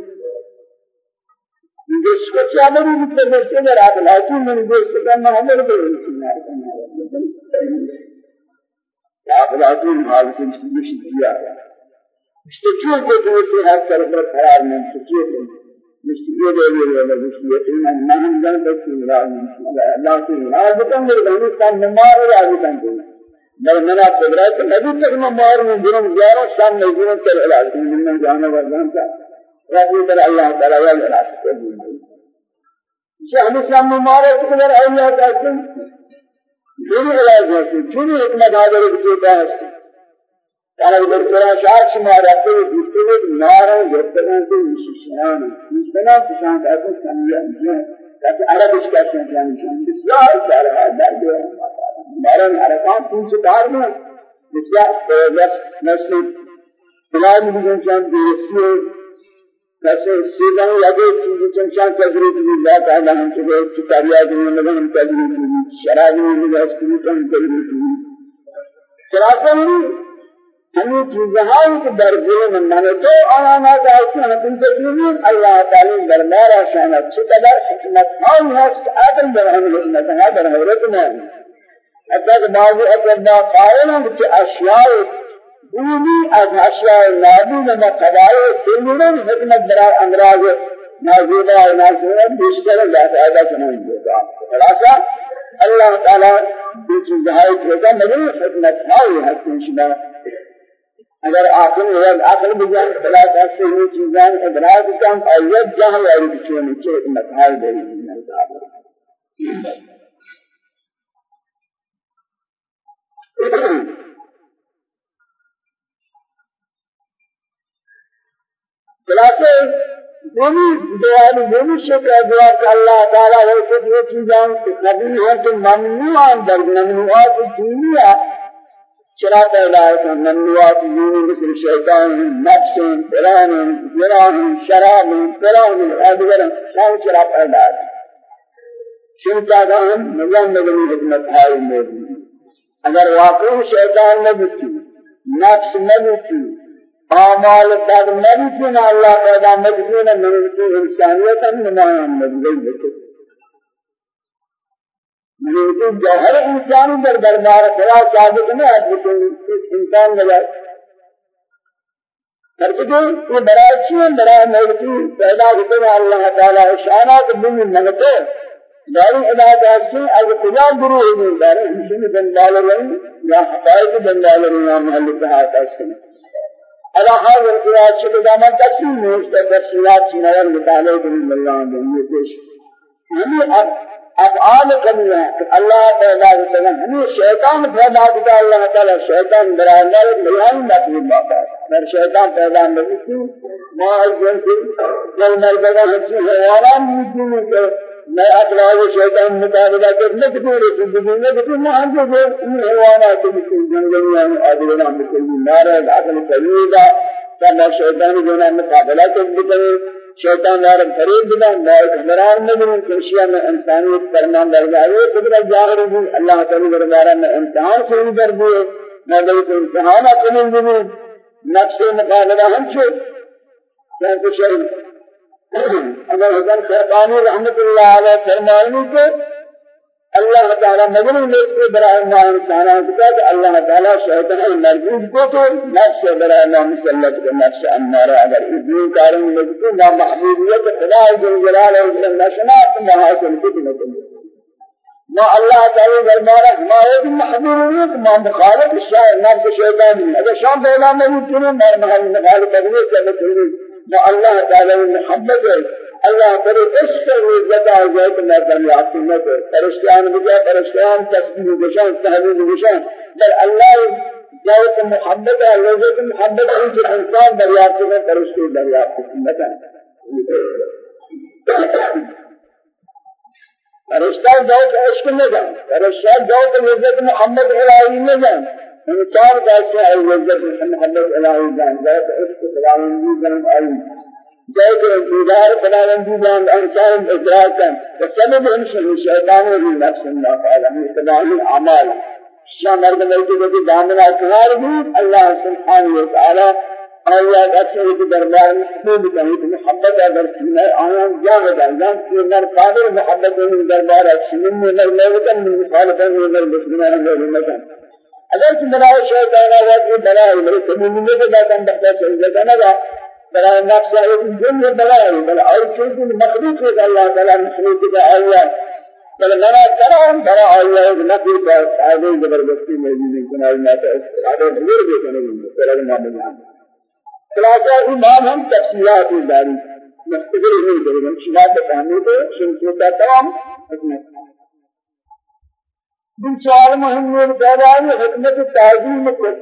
جس کو چادر بھی پردے در آپ لاتی میں دیکھ سکتا میں ہمیں بھی آپ لاتی حال سے مشکل کیا مشکل کو تو سے ہر طرف پر قرار میں مشکل مشکل دے لے لے مشکل ان میں ہم جان بچے اللہ کی راز بتاؤں گے ہم سب نماز راز بتاؤں بل منا قدرت نبی تک مار میں جرم گیارہ سال میں جرم کر علاج من جانا وردان کا رضی اللہ تعالی و علاج کر دی شاہ اسلام مارے تو در اللہ تعالی جرم علاج ہے جرم حکمت حاضر کی ہے kana ibar kira shah shimara ko dusre nara yertana ko shishana shishana shishana ka ko samiya je kas arab iska بارن حرکات پوچھ دار میں جسیا پیغس نسی بلاد بجن چان دیسی نسی سیدان لگے چیز چن چان تجری دی اللہ تعالی ہم کو ایک کاریا دی میں لگا ہم تجری دی شراب میں لگا اس کو تم تجری دی شراب میں ہمیں چیزیں ہیں کہ درگل میں مانے تو آنا جائے ہم تم تجری اللہ تعالی دربار شان اچھی قدر حکمت اور ہے عادل در ہم لوگ نہ در حضرت میں اتاك بعض اطلباء قائلا کہ أشياء دوني از أشياء نابود و قبائل تلمون حکمت براء امراض نازیبا و نازیبا الله تعالى عیدہ چنان خلاصا اللہ تعالی دو چیزہائی کھوتا مجھے حکمت ہائی حکم شما. اگر عاقل ورد بجان خلاص ایسے ہی چیزان ادراک کم ایت جہاں وارد چونی هاي حکمت ہائی خلاصے دومی دوانی دومی شکر دعا کہ اللہ تعالیٰ ہے کہ یہ چیزاں نبی ہیں کہ ممنوعان در ممنوعات دنیا چرا پیدا ہے کہ ممنوعات دینی؟ مثل شیطان نفس فلان فلان شراب فلان ادگر شان چرا پیدا ہے شنتا کا ہم نظام مدنی حکمت ہے موجود اگر واقعی شیطان بچی نفس بچی آمال بعد مریضنا الله پیدا مجبور مریض انسانیت نمایاں مجبور بکے مریض جوہر انسان در دربار خدا ثابت نہیں ہے کہ انسان لگا فرچہ یہ برائے چیئے برائے مریضی پیدا کرنا اللہ تعالی اشارات بن منتو داری عبادات سے اگر خدا گروہ ہے داری ہمشن بندال رہی یا حقائق بندال رہی یا محل تحاق ہے على هذا القياس شكل دامن تقسيم نوشتا تفصيلات سنوان مطالعه من الله عنه يتش ہمیں افعال قبلہ اللہ تعالیٰ تعالیٰ ہمیں شیطان پیدا کیا اللہ تعالیٰ شیطان برائے بیان مطلوب باقا پر شیطان پیدا نہیں کی ما اجن کی جل مربگا ہنسی حیوانان موجود ہے میں اطلاع شیطان مقابلہ کرنے کے پورے زندگی میں کہ میں ہم جو ان حیوانات کے جنگل میں آدمیوں میں کوئی نارے عقل قویدا کہ شیطان جو نہ مقابلہ کرنے شیطان دار فریب بنا مال حمران میں بھی کوشیا میں انسانیت کرنا درجہ قدرت ظاہر ہے اللہ تعالی دربار میں إمتحان سے در دیے میں تو إمتحان اپنے بھی نفس مقابلہ ہم چھو کیا کچھ اگر حسن خرقانی رحمت اللہ علیہ فرمائنی کہ اللہ تعالی مجنون لوگ کے برائے ما انسانوں کو کہ اللہ تعالی شیطان مربوط کو تو نفس برائے ما مسلط کو نفس امارہ اگر ابن کارن لوگ کو ما محبوبیت خدا جل جلالہ و نشنا تو حاصل کو نہ ما اللہ تعالی دربارہ ما ایک محبوبیت ما مخالف الشاعر نفس اگر شام پیدا نہیں چنے ما مخالف تدریس کرنے چاہیے ما الله تعالى الله تعالى عشق و عزت ما دریافت نہ کر فرشتیان بجا فرشتیان تسبیح بشان تحلیل بشان بل الله ذات محبت ہے لذت محبت ہے کہ انسان دریافت میں فرشتے دریافت نہ کر فرشتہ ذات عشق نہ جان فرشتہ لذت محمد الہی نہ جان انسان جیسے ہے لذت محمد عشق خداوندی جائے کہ انتظار خداوندی جان انسان ادراکا وسبب و نفس اللہ تعالی من تمام الاعمال شاہ مرد ملکی کو دامنا کنار بھی اللہ سبحانہ و تعالی آیات اکثر کی دربار میں محبوب. کہیں کہ محبت اگر سینے آیان جا بدا جان کہ در قادر محبت من دربار من نر موتن من مخالفن من نر مسلمان من اگر کہ بنائے شیطان آواز کی بنائے میرے کمیونی میں جاتا ہم بہتا سجدہ نہ بنائے نفس ہے جن بنائے بل اور چونکہ مخلوق اللہ تعالی مخلوق ہے اللہ بل برا اللہ ایک نفی کا آگے زبردستی موجود آگے دور بھی کرنے گے پہلے ما بیان خلاصہ إمام ہم تفصیلات داری مستقل گے شمات فہمی کو شمسوں کا تمام دل سوال مهم پیدا ہے حکمت تعظیم کو